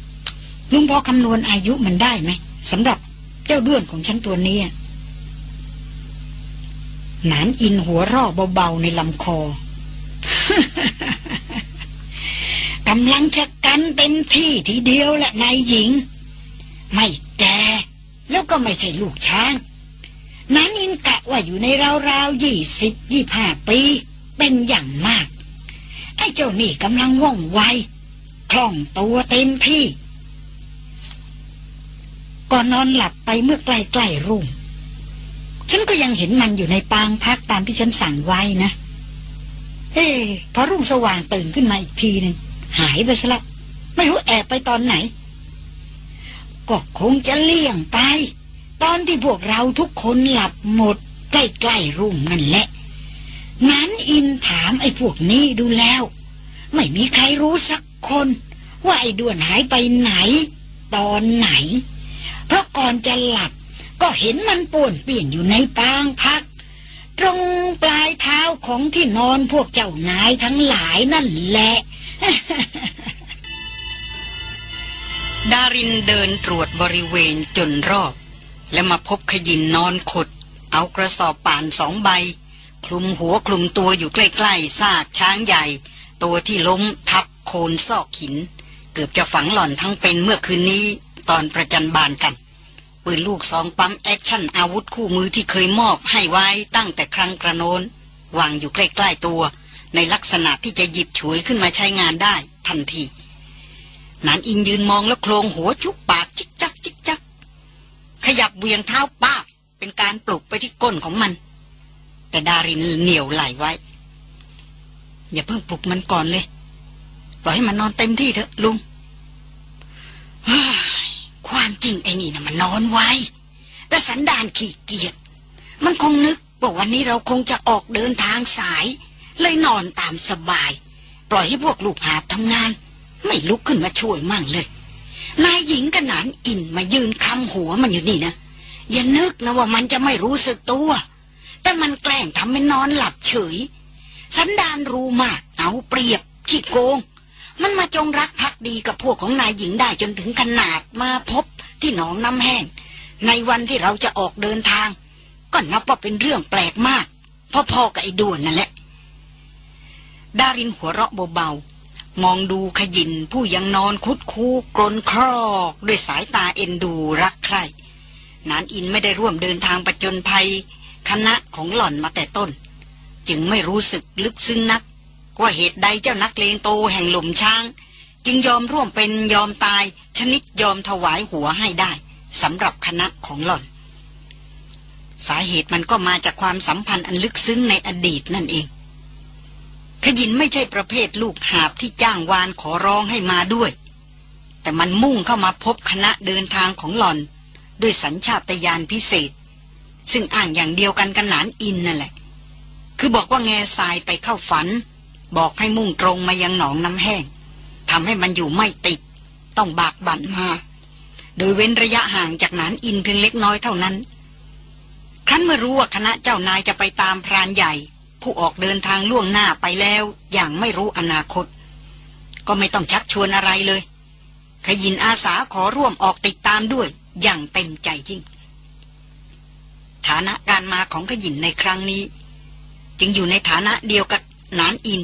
ลุงพอคำนวณอายุมันได้ไหมสำหรับเจ้าด้วนของฉันตัวนี้นานอินหัวร่อเบาๆในลำคอ กำลังจะกันเต็มที่ทีเดียวแหละนายหญิง ไม่แก่แล้วก็ไม่ใช่ลูกช้าง นั้นอินกะว่าอยู่ในราวๆยี่สิบยี่ห้าปี เป็นอย่างมาก ไอ้เจ้านี่กำลังว่องไว คล่องตัวเต็มที่ ก่อนนอนหลับไปเมื่อใกล้ๆรุ่ง ฉันก็ยังเห็นมันอยู่ในปางพักตามที่ฉันสั่งไว้นะเฮ้พอรุ่งสว่างตื่นขึ้นมาอีกทีหนึ่งหายไปซะละไม่รู้แอบไปตอนไหน ก็คงจะเลี่ยงไป ตอนที่พวกเราทุกคนหลับหมด ใกล้ๆรุ่งนั่นแหละ นั้นอินถามไอ้พวกนี้ดูแล้ว ไม่มีใครรู้สักคน ว่าไอ้ด้วนหายไปไหน ตอนไหน เพราะก่อนจะหลับก็เห็นมันป่วนเปลี่ยนอยู่ในปางพัก ตรงปลายเท้าของที่นอนพวกเจ้านายทั้งหลายนั่นแหละ ดารินเดินตรวจบริเวณจนรอบ แล้วมาพบขยินนอนขด เอากระสอบป่านสองใบ คลุมหัวคลุมตัวอยู่ใกล้ๆซากช้างใหญ่ ตัวที่ล้มทับโคนซอกหิน เกือบจะฝังหล่อนทั้งเป็นเมื่อคืนนี้ตอนประจันบานกัน ปืนลูกซอง pump action อาวุธคู่มือที่เคยมอบให้ไว้ตั้งแต่ครั้งกระโน้นวางอยู่ใกล้ๆตัว ในลักษณะที่จะหยิบฉวยขึ้นมาใช้งานได้ทันทีนานอินยืนมองแล้วโครงหัวจุกปากจิกจักจิกจัก ขยับเวียงเท้าป้าเป็นการปลุกไปที่ก้นของมัน แต่ดารินเหนียวไหลไว้ อย่าเพิ่งปลุกมันก่อนเลย ปล่อยให้มันนอนเต็มที่เถอะลุง ความจริงไอ้นี่นะมันนอนไวแต่สันดานขี้เกียจมันคงนึกว่าวันนี้เราคงจะออกเดินทางสาย เลยนอนตามสบาย ปล่อยให้พวกลูกหาทำงาน ไม่ลุกขึ้นมาช่วยมั่งเลย นายหญิงกับนานอินมายืนคำหัวมันอยู่นี่นะอย่านึกนะว่ามันจะไม่รู้สึกตัว แต่มันแกล้งทำให้นอนหลับเฉย สันดานรู้มากเอาเปรียบขี้โกง มันมาจงรักภักดีกับพวกของนายหญิงได้จนถึงขนาดมาพบ ที่หนองน้ำแห้ง ในวันที่เราจะออกเดินทาง ก็นับว่าเป็นเรื่องแปลกมากพ่อๆกับไอ้ด่วนนั่นแหละ ดารินหัวเราะเบาๆ มองดูขยินผู้ยังนอนคุดคูกรนครอกด้วยสายตาเอ็นดูรักใครนานอินไม่ได้ร่วมเดินทางประจนภัย คณะของหล่อนมาแต่ต้น จึงไม่รู้สึกลึกซึ้งนัก ว่าเหตุใดเจ้านักเลงโตแห่งหลุมช้าง จึงยอมร่วมเป็นยอมตาย ชนิดยอมถวายหัวให้ได้สำหรับคณะของหล่อน สาเหตุมันก็มาจากความสัมพันธ์อันลึกซึ้งในอดีตนั่นเอง ขยินไม่ใช่ประเภทลูกหาบที่จ้างวานขอร้องให้มาด้วย แต่มันมุ่งเข้ามาพบคณะเดินทางของหล่อน ด้วยสัญชาตญาณพิเศษ ซึ่งอ่างอย่างเดียวกันกันหนานอินนั่นแหละ คือบอกว่าแง่ทรายไปเข้าฝัน บอกให้มุ่งตรงมายังหนองน้ำแห้ง ทำให้มันอยู่ไม่ติด ต้องบากบั่นมา โดยเว้นระยะห่างจากนานอินเพียงเล็กน้อยเท่านั้น ครั้นเมื่อรู้ว่าคณะเจ้านายจะไปตามพรานใหญ่ ผู้ออกเดินทางล่วงหน้าไปแล้ว อย่างไม่รู้อนาคต ก็ไม่ต้องชักชวนอะไรเลย ขยินอาสาขอร่วมออกติดตามด้วย อย่างเต็มใจจริง ฐานะการมาของขยินในครั้งนี้ จึงอยู่ในฐานะเดียวกับนานอิน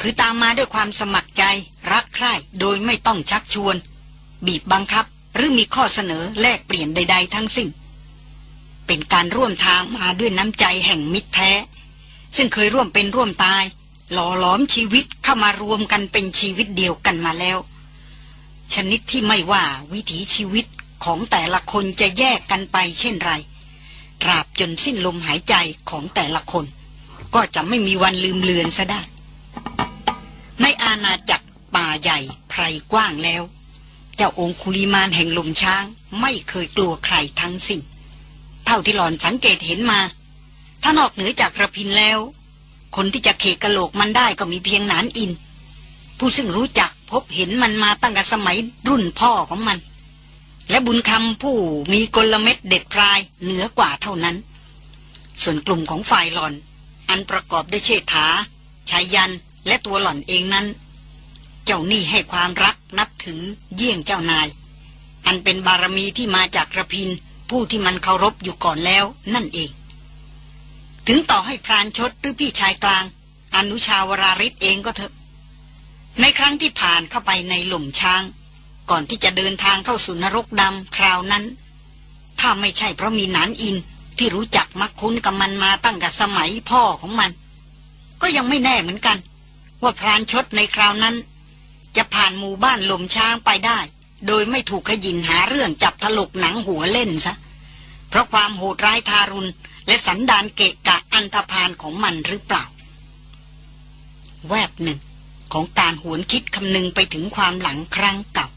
คือตามมาด้วยความสมัครใจ รักใคร่โดยไม่ต้องชักชวน บีบบังคับหรือมีข้อเสนอแลกเปลี่ยนใด ๆ ทั้งสิ้น เป็นการร่วมทางมาด้วยน้ำใจแห่งมิตรแท้ ซึ่งเคยร่วมเป็นร่วมตาย หล่อหลอมชีวิตเข้ามารวมกันเป็นชีวิตเดียวกันมาแล้ว ชนิดที่ไม่ว่าวิถีชีวิตของแต่ละคนจะแยกกันไปเช่นไรตราบจนสิ้นลมหายใจของแต่ละคน ก็จะไม่มีวันลืมเลือนซะได้ ในอาณาจักร ป่าใหญ่ไพรกว้างแล้ว เจ้าองคุลิมานแห่งลมช้างไม่เคยกลัวใครทั้งสิ้นเท่าที่หลอนสังเกตเห็นมา ถ้านอกเหนือจากระพินแล้ว คนที่จะเขกกะโหลกมันได้ก็มีเพียงนานอิน ผู้ซึ่งรู้จักพบเห็นมันมาตั้งแต่สมัยรุ่นพ่อของมัน และบุญคำผู้มีกลเม็ดเด็ดพรายเหนือกว่าเท่านั้น ส่วนกลุ่มของฝ่ายหล่อน อันประกอบด้วยเชษฐาชายยันและตัวหล่อนเองนั้น เจ้านี่ให้ความรักนับถือเยี่ยงเจ้านาย อันเป็นบารมีที่มาจากระพิน ผู้ที่มันเคารพอยู่ก่อนแล้วนั่นเอง ถึงต่อให้พรานชดหรือพี่ชายกลาง อนุชาวราริศเองก็เถอะ ในครั้งที่ผ่านเข้าไปในหล่มช้าง ก่อนที่จะเดินทางเข้าสู่นรกดำคราวนั้น ถ้าไม่ใช่เพราะมีนานอินที่รู้จักมักคุ้นกับมันมาตั้งแต่สมัยพ่อของมัน ก็ยังไม่แน่เหมือนกัน ว่าพรานชดในคราวนั้น จะผ่านหมู่บ้านลมช้างไปได้ โดยไม่ถูกขยินหาเรื่องจับถลกหนังหัวเล่นซะ เพราะความโหดร้ายทารุณ และสันดานเกะกะอันธพาลของมันหรือเปล่า แวบหนึ่งของการหวนคิดคำนึงไปถึงความหลังครั้งเก่า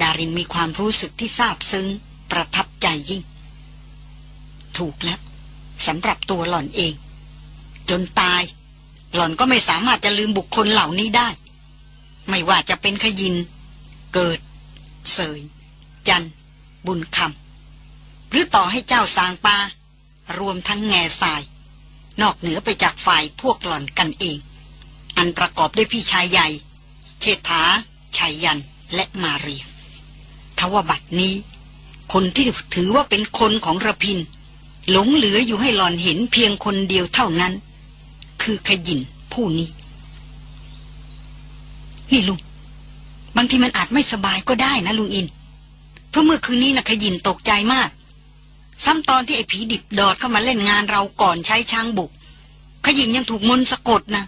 ดารินมีความรู้สึกที่ซาบซึ้งประทับใจยิ่ง ถูกแล้วสำหรับตัวหล่อนเอง จนตาย หล่อนก็ไม่สามารถจะลืมบุคคลเหล่านี้ได้ ไม่ว่าจะเป็นขยิน เกิด เสย จัน บุญคำหรือต่อให้เจ้าสางปารวมทั้งแง่ทราย นอกเหนือไปจากฝ่ายพวกหล่อนกันเอง อันประกอบด้วยพี่ชายใหญ่ เชษฐาชัยยันและมาเรียทว่าบัดนี้คคนที่ถือว่าเป็นคนของระพิน หลงเหลืออยู่ให้หลอนเห็นเพียงคนเดียวเท่านั้น คือขยินผู้นี้ นี่ลุง บางทีมันอาจไม่สบายก็ได้นะลุงอิน เพราะเมื่อคืนนี้นะขยินตกใจมาก ซ้ำตอนที่ไอ้ผีดิบดอดเข้ามาเล่นงานเราก่อนใช้ช้างบุก ขยินยังถูกมนสะกดนะ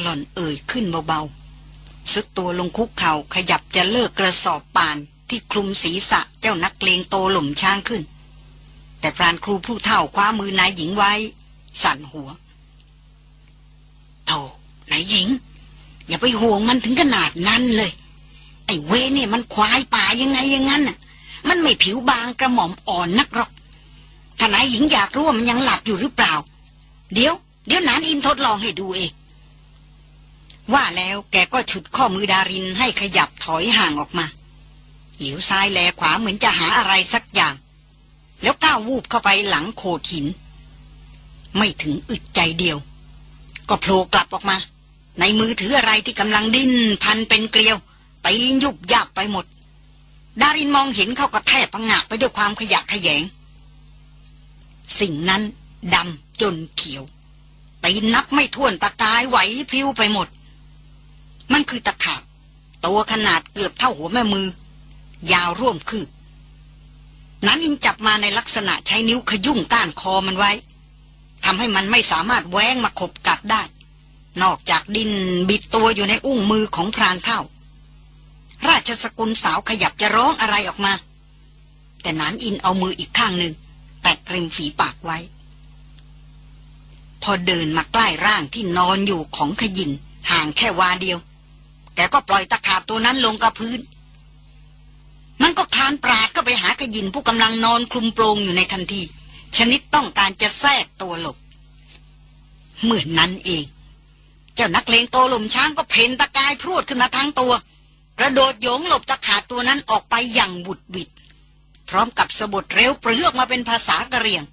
หล่อนเอ่ยขึ้นเบาๆซึกตัวลงคุกเขา่าขยับจะเลิกกระสอบป่านที่คลุมศีรษะเจ้านักเลงโตหล่มช้างขึ้น แต่พรานครูผู้เท่าคว้ามือนายหญิงไว้ สั่นหัวโธนายหญิง อย่าไปห่วงมันถึงขนาดนั้นเลย ไอ้เวเนี่ยมันควายป่ายังไงย่างนั้นน่ะ มันไม่ผิวบางกระหม่อมอ่อนนักหรอกถ้านายหญิงอยากรู้ว่ามันยังหลับอยู่หรือเปล่า เดี๋ยว เดี๋ยวนานอินทดลองให้ดูเอง ว่าแล้วแกก็ฉุดข้อมือดารินให้ขยับถอยห่างออกมาเหลียวซ้ายแลขวาเหมือนจะหาอะไรสักอย่าง แล้วก้าววูบเข้าไปหลังโขดหิน ไม่ถึงอึดใจเดียว ก็โผล่กลับออกมา ในมือถืออะไรที่กำลังดิ้นพันเป็นเกลียวตียุบยับไปหมด ดารินมองเห็นเขาก็แทบพังงะไปด้วยความขยะขยง สิ่งนั้นดำจนเขียวตีนับไม่ถ้วนตะกายไหวพลิ้วไปหมด มันคือตะขาบตัวขนาดเกือบเท่าหัวแม่มือ ยาวร่วมคืบนั้นอินจับมาในลักษณะใช้นิ้วขยุ่มก้านคอมันไว้ทำให้มันไม่สามารถแว้งมาขบกัดได้ นอกจากดินบิดตัวอยู่ในอุ้งมือของพรานเท่า ราชสกุลสาวขยับจะร้องอะไรออกมา แต่นานอินเอามืออีกข้างหนึ่งแตะริมฝีปากไว้ พอเดินมาใกล้ร่างที่นอนอยู่ของขยินห่างแค่วาเดียวแต่ก็ปล่อยตะขาบตัวนั้นลงกับพื้น มันก็คานปราดก็ไปหากระยินผู้กำลังนอนคลุมโปรงอยู่ในทันที ชนิดต้องการจะแทรกตัวหลบเหมือนนั้นเอง เจ้านักเลงโตหลุมช้างก็เพนตะกายพรวดขึ้นมาทั้งตัว กระโดดโยงหลบตะขาบตัวนั้นออกไปอย่างบุดวิด พร้อมกับสะบดเร็วเปรือกมาเป็นภาษากะเรียง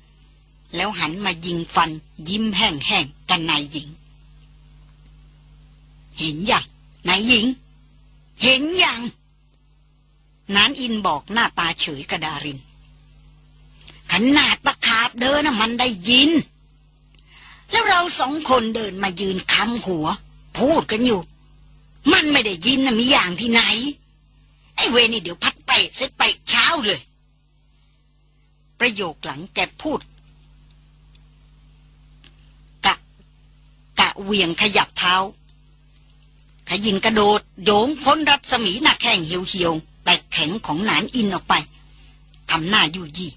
แล้วหันมายิงฟันยิ้มแห้งๆกันนายหญิง เห็นอย่างนายหญิง เห็นอย่างนานอินบอกหน้าตาเฉยกระดาริน ขนาดตะขาบเดินน่ะมันได้ยิน แล้วเราสองคนเดินมายืนค้ำหัว พูดกันอยู่ มันไม่ได้ยินนะมีอย่างที่ไหน ไอ้เวนี่เดี๋ยวพัดเตะเสร็จเตะเช้าเลย ประโยคหลังแกพูด กะ กะเวียงขยับเท้า ขยินกระโดดโยงพ้นรัศมีหน้าแข้งเหี่ยวเหี่ยวแตกแข็งของนานอินออกไปทำหน้ายู่ยี่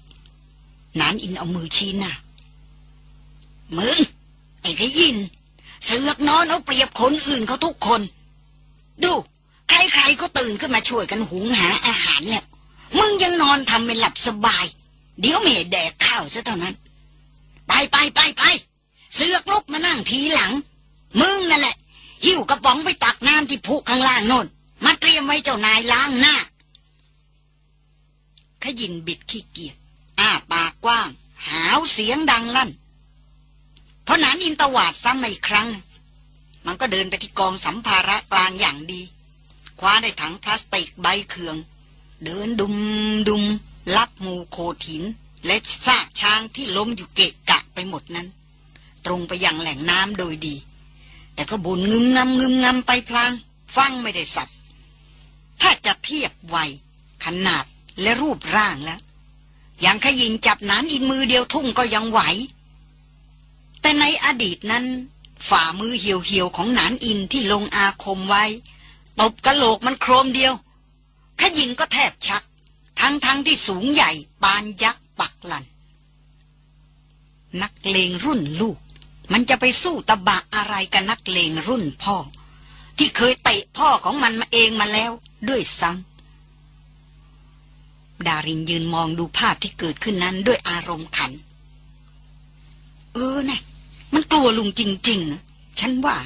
นานอินเอามือชี้หน้ามึงไอ้ ขยิน เสือกนอนเอาเปรียบคนอื่นเขาทุกคน ดู ใครๆก็ตื่นขึ้นมาช่วยกันหุงหาอาหารแล้ว มึงยังนอนทำเป็นหลับสบาย เดี๋ยวเมแดกข้าวซะเท่านั้น ไปไปไปไปเสือกลุกมานั่งทีหลัง มึงนั่นแหละ หิ้วกระป๋องไปตักน้ำที่พุข้างล่างโน่น มาเตรียมไว้เจ้านายล้างหน้า ขยินบิดขี้เกียจอ้าปากกว้าง หาวเสียงดังลั่น พอนานอินตวาดซ้ำอีกครั้ง มันก็เดินไปที่กองสัมภาระกลางอย่างดี คว้าได้ถังพลาสติกใบเคือง เดินดุมดุมรับมูโคถิน และซากช้างที่ล้มอยู่เกะกะไปหมดนั้น ตรงไปยังแหล่งน้ำโดยดี แต่ก็บุญงึมงำงึมงำไปพลางฟังไม่ได้สับถ้าจะเทียบไวขนาดและรูปร่างแล้ว อย่างขยินจับนานอินมือเดียวทุ่งก็ยังไหว แต่ในอดีตนั้น ฝ่ามือเหี่ยวๆของหนานอินที่ลงอาคมไว้ ตบกระโหลกมันโครมเดียวขยินก็แทบชัก ทั้งๆทที่สูงใหญ่ปานยักษ์ปักลัน นักเลงรุ่นลูก มันจะไปสู้ตะบะอะไรกับนักเลงรุ่นพ่อ ที่เคยเตะพ่อของมันมาเองมาแล้วด้วยซ้ำดารินยืนมองดูภาพที่เกิดขึ้นนั้นด้วยอารมณ์ขัน เออนะ มันกลัวลุงจริง ๆ ฉันว่า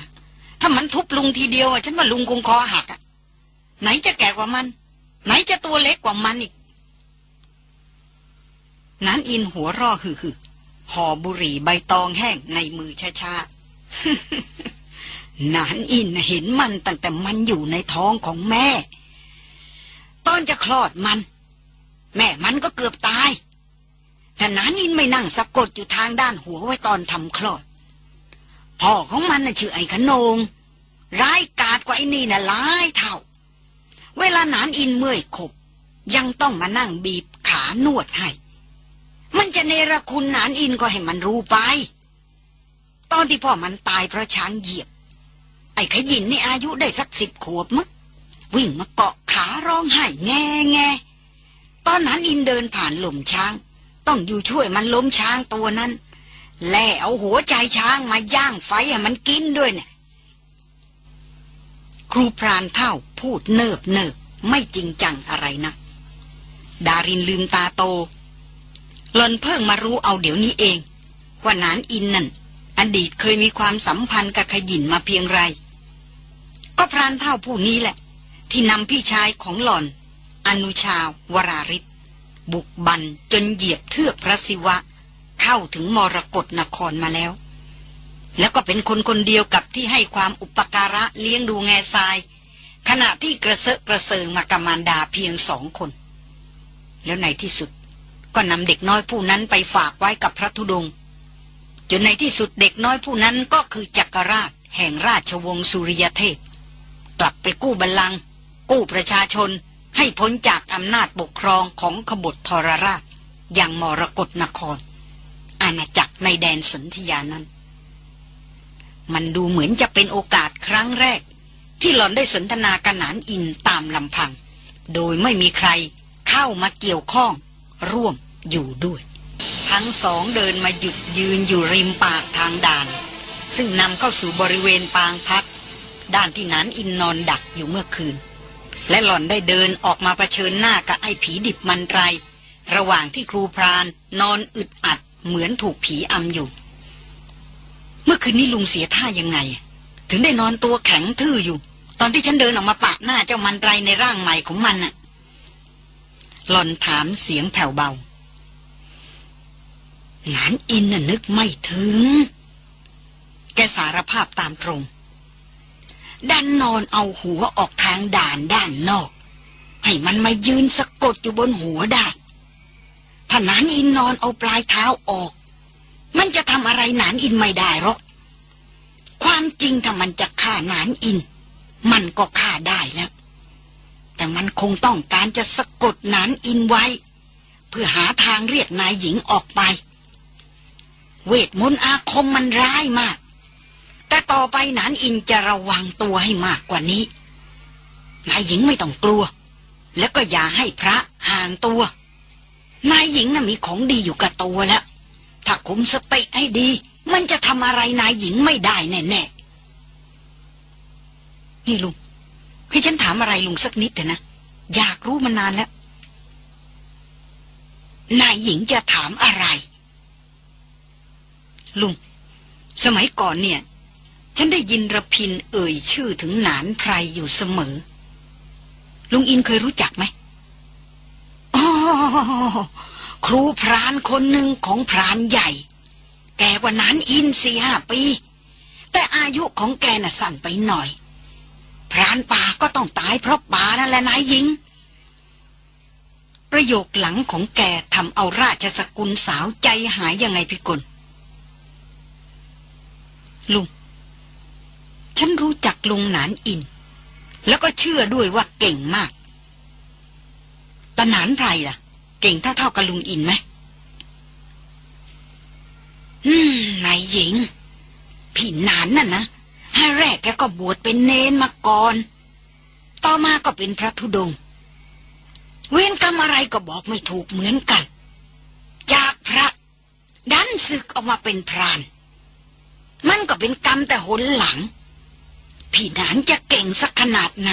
ถ้ามันทุบลุงทีเดียวอะฉันว่าลุงคงคอหักอะไหนจะแก่กว่ามัน ไหนจะตัวเล็กกว่ามันอีกนั้นอินหัวร่อหึ่ห่อบุหรี่ใบตองแห้งในมือช้าๆนานอินเห็นมันตั้งแต่มันอยู่ในท้องของแม่ ตอนจะคลอดมัน แม่มันก็เกือบตาย แต่นานอินไม่นั่งสะกดอยู่ทางด้านหัวไว้ตอนทำคลอด พ่อของมันน่ะชื่อไอ้ขนง ร้ายกาจกว่าไอ้นี่น่ะหลายเท่า เวลาหนานอินเมื่อยขบ ยังต้องมานั่งบีบขานวดให้ มันจะเนรคุณหนานอินก็ให้มันรู้ไป ตอนที่พ่อมันตายเพราะช้างเหยียบ ไอ้ขยินนี่อายุได้สักสิบขวบมั้งวิ่งมาเกาะขาร้องไห้แง่แง่ตอนนั้นอินเดินผ่านหล่มช้าง ต้องอยู่ช่วยมันล้มช้างตัวนั้น แล่เอาหัวใจช้างมาย่างไฟให้มันกินด้วยเนี่ย ครูพรานเท่าพูดเนิบเนิบไม่จริงจังอะไรนะดารินลืมตาโตหลอนเพิ่งมารู้เอาเดี๋ยวนี้เอง ว่านานอินนั่น อดีตเคยมีความสัมพันธ์กับขยินมาเพียงไร ก็พรานเท่าผู้นี้แหละ ที่นำพี่ชายของหล่อน อนุชาวราริศบุกบันจนเหยียบเทือกพระศิวะ เข้าถึงมรกรนครมาแล้ว แล้วก็เป็นคนคนเดียวกับที่ให้ความอุปการะเลี้ยงดูแง่ทราย ขณะที่กระเซาะกระเซิงมากับมารดาเพียงสองคน แล้วในที่สุดก็นำเด็กน้อยผู้นั้นไปฝากไว้กับพระธุดงค์จนในที่สุดเด็กน้อยผู้นั้นก็คือจักรราชแห่งราชวงศ์สุริยเทพ กลับไปกู้บัลลังก์กู้ประชาชนให้พ้นจากอำนาจปกครองของขบฏทรราชอย่างมรกรนคร อาณาจักรในแดนสนธยานั้น มันดูเหมือนจะเป็นโอกาสครั้งแรก ที่หล่อนได้สนทนากันนานอินตามลำพัง โดยไม่มีใครเข้ามาเกี่ยวข้อง ร่วมอยู่ด้วย ทั้งสองเดินมาหยุดยืนอยู่ริมปากทางด่าน ซึ่งนำเข้าสู่บริเวณปางพัก ด้านที่นานอินนอนดักอยู่เมื่อคืน และหล่อนได้เดินออกมาเผชิญหน้ากับไอ้ผีดิบมันไร ระหว่างที่ครูพรานนอนอึด เหมือนถูกผีอำอยู่ เมื่อคืนนี้ลุงเสียท่ายังไง ถึงได้นอนตัวแข็งทื่ออยู่ ตอนที่ฉันเดินออกมาปะหน้าเจ้ามันไรในร่างใหม่ของมันน่ะ หล่อนถามเสียงแผ่วเบา งานอินน่ะนึกไม่ถึง แกสารภาพตามตรงดันนอนเอาหัวออกทางด่านด้านนอก ให้มันมายืนสะกดอยู่บนหัวได้ ถ้านานอินนอนเอาปลายเท้าออก มันจะทำอะไรนานอินไม่ได้หรอก ความจริงถ้ามันจะฆ่านานอิน มันก็ฆ่าได้แล้ว แต่มันคงต้องการจะสะกดนานอินไว้ เพื่อหาทางเรียกนายหญิงออกไป เวทมนต์อาคมมันร้ายมาก แต่ต่อไปนานอินจะระวังตัวให้มากกว่านี้ นายหญิงไม่ต้องกลัว แล้วก็อย่าให้พระห่างตัว นายหญิงน่ะมีของดีอยู่กับตัวแล้ว ถ้าคุมสติให้ดี มันจะทำอะไรนายหญิงไม่ได้แน่ๆ นี่ลุงให้ฉันถามอะไรลุงสักนิดเถอะนะ อยากรู้มานานแล้ว นายหญิงจะถามอะไร ลุง สมัยก่อนเนี่ย ฉันได้ยินระพินเอ่ยชื่อถึงหนานไพรอยู่เสมอ ลุงอินเคยรู้จักไหม ครูพรานคนหนึ่งของพรานใหญ่ แกกว่านั้นอินสี่ห้าปี แต่อายุของแกน่ะสั้นไปหน่อย พรานป่าก็ต้องตายเพราะป่านั่นแหละนายหญิง ประโยคหลังของแกทำเอาราชสกุลสาวใจหายยังไงพี่กลลุง ฉันรู้จักลุงหนานอิน แล้วก็เชื่อด้วยว่าเก่งมาก ตาหนานไพรล่ะ เก่งเท่าๆกับลุงอินไหมอืมนายหญิง พี่หนานน่ะนะให้แรกแกก็บวชเป็นเนนมาก่อน ต่อมาก็เป็นพระธุดง เวรกรรมอะไรก็บอกไม่ถูกเหมือนกัน จากพระดันศึกออกมาเป็นพราน มันก็เป็นกรรมแต่หนหลัง พี่หนานจะเก่งสักขนาดไหน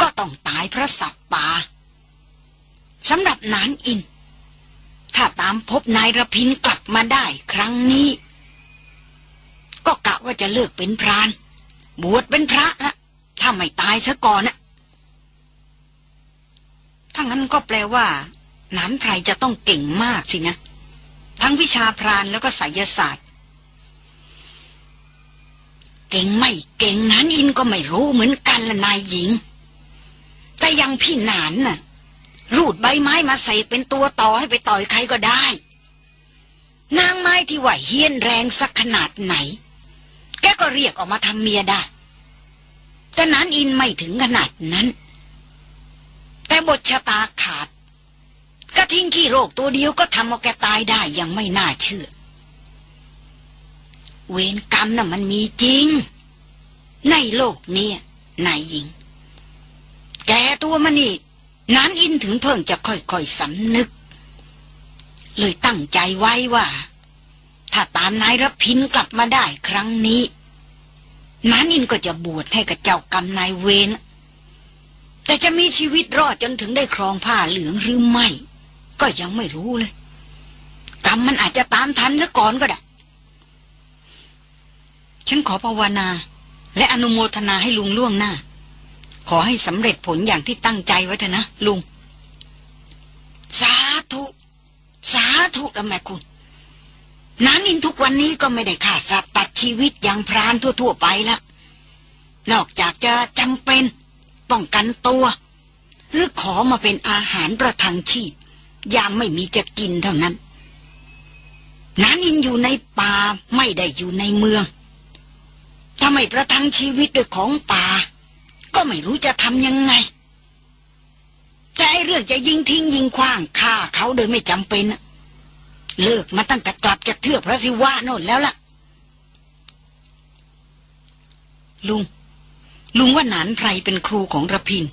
ก็ต้องตายเพราะสัตว์ป่า สำหรับนานอิน ถ้าตามพบนายระพินกลับมาได้ครั้งนี้ ก็กะว่าจะเลิกเป็นพราน บวชเป็นพระละถ้าไม่ตายซะก่อนนะถ้างั้นก็แปลว่า นานไพรจะต้องเก่งมากสินะ ทั้งวิชาพรานแล้วก็ไสยศาสตร์ เก่งไม่เก่งนานอินก็ไม่รู้เหมือนกันละนายหญิง แต่ยังพี่นานน่ะ รูดใบไม้มาใส่เป็นตัวต่อให้ไปต่อยใครก็ได้ นางไม้ที่ว่าเฮี้ยนแรงสักขนาดไหน แกก็เรียกออกมาทำเมียได้แต่นั้นอินไม่ถึงขนาดนั้น แต่บทชะตาขาดกระทิ้งขี้โรคตัวเดียวก็ทำเอาแกตายได้ยังไม่น่าเชื่อ เวรกรรมน่ะมันมีจริง ในโลกนี้นายหญิง แกตัวมันนี่ นานอินถึงเพิ่งจะค่อยๆสำนึก เลยตั้งใจไว้ว่า ถ้าตามนายรพินกลับมาได้ครั้งนี้นานอินก็จะบวชให้กับเจ้ากรรมนายเวรแต่จะมีชีวิตรอดจนถึงได้ครองผ้าเหลืองหรือไม่ ก็ยังไม่รู้เลย กรรมมันอาจจะตามทันซะก่อนก็ได้ ฉันขอภาวนา และอนุโมทนาให้ลุงล่วงหน้า ขอให้สำเร็จผลอย่างที่ตั้งใจไว้เถอะนะ ลุง สาธุ สาธุละแม่คุณนานินทุกวันนี้ก็ไม่ได้ฆ่าสัตว์ตัดชีวิตอย่างพรานทั่ว ๆ ไปละนอกจากจะจำเป็น ป้องกันตัว หรือขอมาเป็นอาหารประทังชีพยามไม่มีจะกินเท่านั้นนานินอยู่ในป่าไม่ได้อยู่ในเมือง ถ้าไม่ประทังชีวิตด้วยของป่า ก็ไม่รู้จะทำยังไง แต่ไอเรื่องจะยิงทิ้งยิงคว้างฆ่าเขาโดยไม่จำเป็นเลิกมาตั้งแต่กลับจากเทือกพระศิวะโน่นแล้วล่ะ ลุง ลุงว่าหนานไพรเป็นครูของระพิน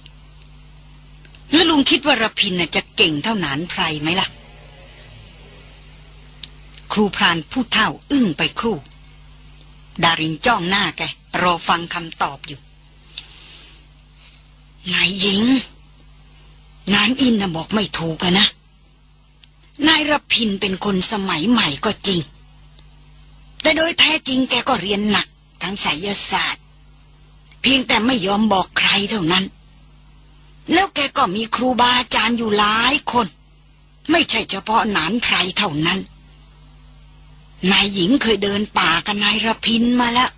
แล้วลุงคิดว่าระพินจะเก่งเท่าหนานไพรไหมล่ะ ครูพรานผู้เท่าอึ้งไปครู่ ดารินจ้องหน้าแกรอฟังคำตอบอยู่ นายหญิง นานอินนะบอกไม่ถูกอะนะ นายรพินเป็นคนสมัยใหม่ก็จริง แต่โดยแท้จริงแกก็เรียนหนักทั้งไสยศาสตร์ เพียงแต่ไม่ยอมบอกใครเท่านั้น แล้วแกก็มีครูบาอาจารย์อยู่หลายคน ไม่ใช่เฉพาะหนานไพรเท่านั้น นายหญิงเคยเดินป่ากับนายรพินมาแล้ว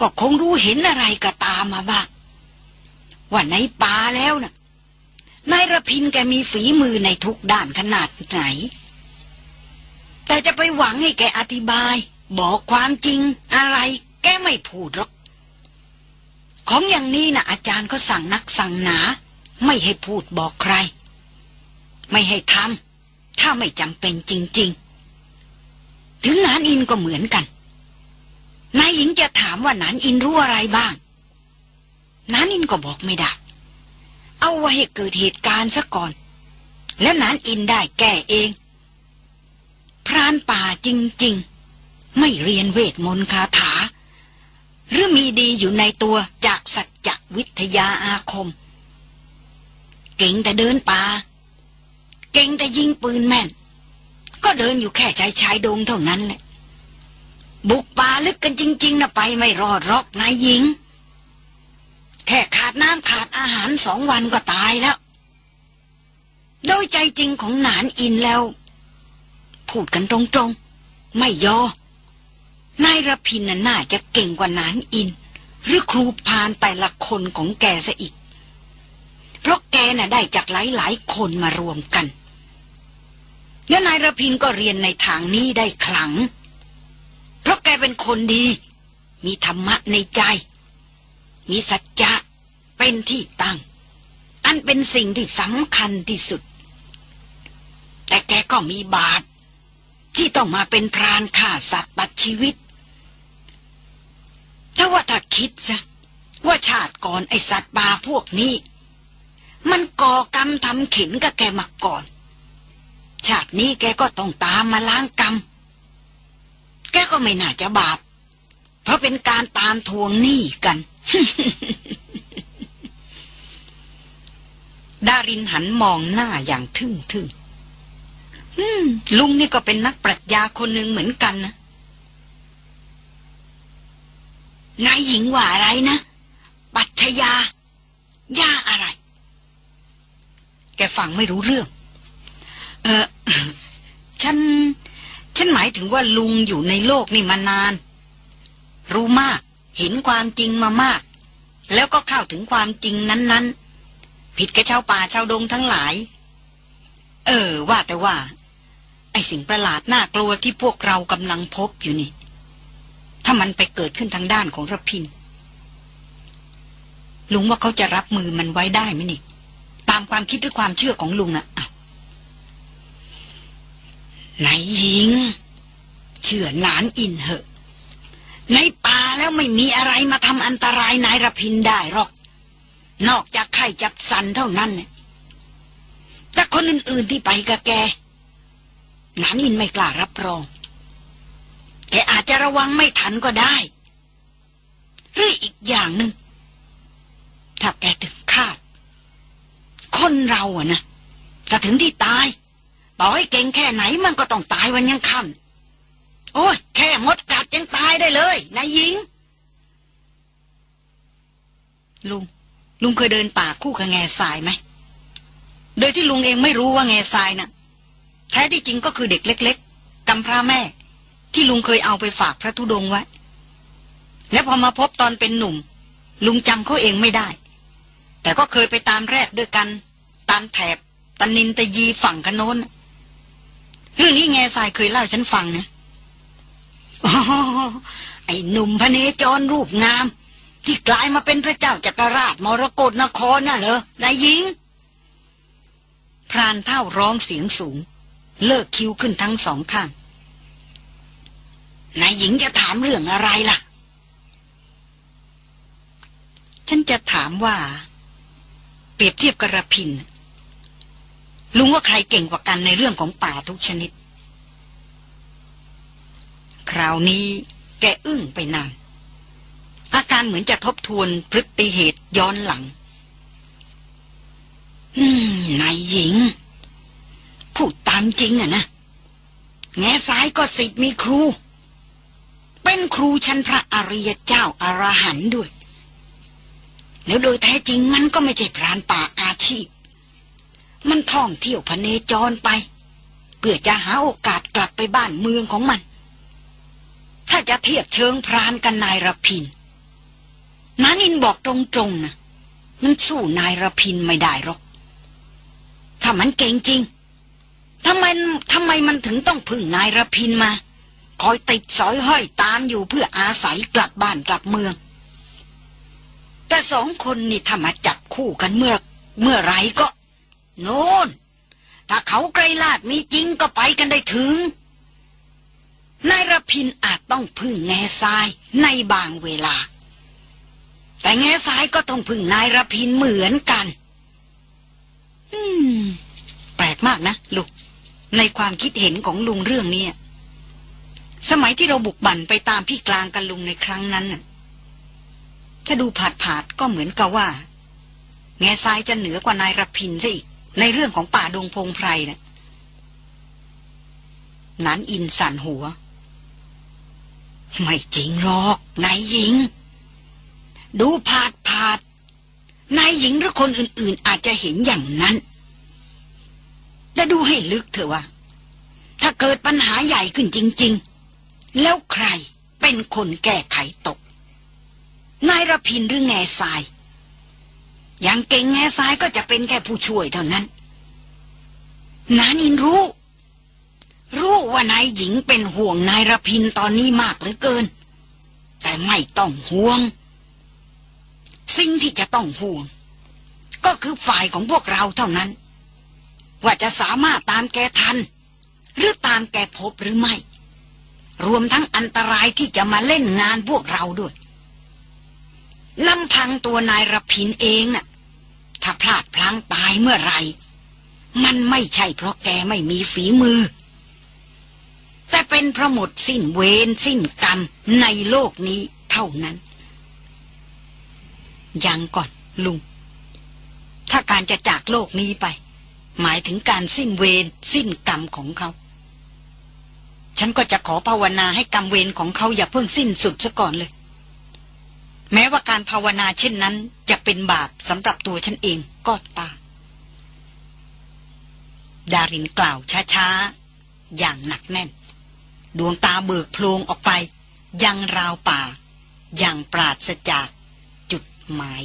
ก็คงรู้เห็นอะไรก็ตามมาบ้าง ว่าในป่าแล้วนะ่ะนายระพินแกมีฝีมือในทุกด้านขนาดไหน แต่จะไปหวังให้แกอธิบาย บอกความจริงอะไร แกไม่พูดหรอก ของอย่างนี้นะอาจารย์ก็สั่งนักสั่งหนา ไม่ให้พูดบอกใคร ไม่ให้ทำถ้าไม่จำเป็นจริง ๆ ถึงนานอินก็เหมือนกัน นายหญิงจะถามว่านานอินรู้อะไรบ้าง นานอินก็บอกไม่ได้ เอาไว้ให้เกิดเหตุการณ์ซะก่อน แล้วนานอินได้แก้เอง พรานป่าจริง ๆ ไม่เรียนเวทมนต์คาถา หรือมีดีอยู่ในตัวจากสัจจวิทยาอาคม เก่งแต่เดินป่า เก่งแต่ยิงปืนแม่น ก็เดินอยู่แค่ชายชายดงเท่านั้นแหละบุกป่าลึกกันจริง ๆนะไปไม่รอดรอกนายหญิง แค่ขาดน้ำขาดอาหารสองวันก็ตายแล้ว โดยใจจริงของหนานอินแล้ว พูดกันตรงๆ ไม่ยอ นายรพินน่ะน่าจะเก่งกว่าหนานอิน หรือครูพานแต่ละคนของแกซะอีก เพราะแกน่ะได้จากหลายๆ คนมารวมกัน แล้วนายรพินก็เรียนในทางนี้ได้ขลัง เพราะแกเป็นคนดี มีธรรมะในใจ มีสัจจะเป็นที่ตั้ง อันเป็นสิ่งที่สำคัญที่สุด แต่แกก็มีบาปที่ต้องมาเป็นพรานฆ่าสัตว์ตัดชีวิต ถ้าว่าถ้าคิดซะว่าชาติก่อนไอสัตว์ป่าพวกนี้ มันก่อกรรมทำขินกับแกมาก่อน ชาตินี้แกก็ต้องตามมาล้างกรรม แกก็ไม่น่าจะบาป เพราะเป็นการตามทวงหนี้กัน ดารินหันมองหน้าอย่างทึ่งทึ่งลุงนี่ก็เป็นนักปรัชญาคนหนึ่งเหมือนกันนะนายหญิงว่าอะไรนะ ปัชยา ย่าอะไร แกฟังไม่รู้เรื่อง เออฉัน ฉันหมายถึงว่าลุงอยู่ในโลกนี่มานาน รู้มาก เห็นความจริงมามาก แล้วก็เข้าถึงความจริงนั้น ๆ ผิดกับชาวป่าชาวดงทั้งหลาย เออ ว่าแต่ว่า ไอสิ่งประหลาดน่ากลัวที่พวกเรากำลังพบอยู่นี่ ถ้ามันไปเกิดขึ้นทางด้านของระพิน ลุงว่าเขาจะรับมือมันไว้ได้ไหมนี่ ตามความคิดหรือความเชื่อของลุงนะอะไหนหญิงเชื่อหลานอินเหอะ ในป่าแล้วไม่มีอะไรมาทำอันตรายนายระพินได้หรอก นอกจากไข่จับสันเท่านั้นแต่คนอื่นๆที่ไปกับแกหลานินไม่กล้ารับรอง แกอาจจะระวังไม่ทันก็ได้ หรืออีกอย่างหนึ่งถ้าแกถึงคาด คนเราอะนะถ้าถึงที่ตาย ต่อให้เก่งแค่ไหนมันก็ต้องตายวันยังค่ำ โอ้ยแค่มดกัดยังตายได้เลยนายหญิง ลุง ลุงเคยเดินป่าคู่กับแง่ทรายไหม โดยที่ลุงเองไม่รู้ว่าแง่ทรายนะ่ะ แท้ที่จริงก็คือเด็กเล็ก ๆกำพร้าแม่ ที่ลุงเคยเอาไปฝากพระธุดงไว้ และพอมาพบตอนเป็นหนุ่ม ลุงจำเขาเองไม่ได้ แต่ก็เคยไปตามแรกด้วยกัน ตามแถบตันนินตะยีฝั่งกันโน้น เรื่องนี้แง่ทรายเคยเล่าฉันฟังนะ อ๋อไอ้หนุ่มพระเนจรรูปงาม ที่กลายมาเป็นพระเจ้าจักรราชมรกรนครน่ะเหรอนายหญิง พรานเท่าร้องเสียงสูง เลิกคิ้วขึ้นทั้งสองข้างนายหญิงจะถามเรื่องอะไรล่ะ ฉันจะถามว่า เปรียบเทียบกระพิน ลุงว่าใครเก่งกว่ากันในเรื่องของป่าทุกชนิด คราวนี้แกอึ้งไปนาน อาการเหมือนจะทบทวนพฤติเหตุย้อนหลังอืมนายหญิง พูดตามจริงอะนะ แง่ซ้ายก็สิบมีครู เป็นครูชั้นพระอริยเจ้าอารหันด้วย แล้วโดยแท้จริงมันก็ไม่ใช่พรานป่าอาชีพ มันท่องเที่ยวพเนจรไป เพื่อจะหาโอกาสกลับไปบ้านเมืองของมัน ถ้าจะเทียบเชิงพรานกันนายรพินนานินบอกตรงๆนะมันสู้นายรพินไม่ได้หรอก ถ้ามันเก่งจริงทำไมทำไมมันถึงต้องพึ่งนายรพินมา คอยติดสอยห้อยตามอยู่เพื่ออาศัยกลับบ้านกลับเมือง แต่สองคนนี่ถ้ามาจับคู่กันเมื่อ เมื่อไรก็ โน่น ถ้าเขาไกรลาดมีจริงก็ไปกันได้ถึง นายรพินอาจต้องพึ่งแง่ทรายในบางเวลา แต่แง่ทรายก็ต้องพึ่งนายรพินเหมือนกัน อืม แปลกมากนะลูก ในความคิดเห็นของลุงเรื่องนี้สมัยที่เราบุกบั่นไปตามพี่กลางกันลุงในครั้งนั้นถ้าดูผาดผาดก็เหมือนกับว่า แง่ทรายจะเหนือกว่านายรพินซะอีก ในเรื่องของป่าดงพงไพรนะ่ะนั้นอินสั่นหัว ไม่จริงหรอกนายหญิง ดูผาดผาดนายหญิงหรือคนอื่น ๆ อาจจะเห็นอย่างนั้น แต่ดูให้ลึกเถอะว่า ถ้าเกิดปัญหาใหญ่ขึ้นจริง ๆ แล้วใครเป็นคนแก้ไขตก นายระพินหรือแง่ทราย อย่างเก่งแง่ทรายก็จะเป็นแค่ผู้ช่วยเท่านั้น นานินรู้ รู้ว่านายหญิงเป็นห่วงนายรพินตอนนี้มากเหลือเกิน แต่ไม่ต้องห่วง สิ่งที่จะต้องห่วง ก็คือฝ่ายของพวกเราเท่านั้น ว่าจะสามารถตามแกทัน หรือตามแกพบหรือไม่ รวมทั้งอันตรายที่จะมาเล่นงานพวกเราด้วยลำพังตัวนายรพินเองน่ะ ถ้าพลาดพลั้งตายเมื่อไหรมันไม่ใช่เพราะแกไม่มีฝีมือ แต่เป็นเพราะหมดสิ้นเวรสิ้นกรรมในโลกนี้เท่านั้น ยังก่อนลุง ถ้าการจะจากโลกนี้ไป หมายถึงการสิ้นเวรสิ้นกรรมของเขา ฉันก็จะขอภาวนาให้กรรมเวรของเขาอย่าเพิ่งสิ้นสุดซะก่อนเลย แม้ว่าการภาวนาเช่นนั้น จะเป็นบาปสำหรับตัวฉันเองก็ตามดารินกล่าวช้าๆ อย่างหนักแน่น ดวงตาเบิกโพลงออกไป ยังราวป่า อย่างปราศจากจุดหมาย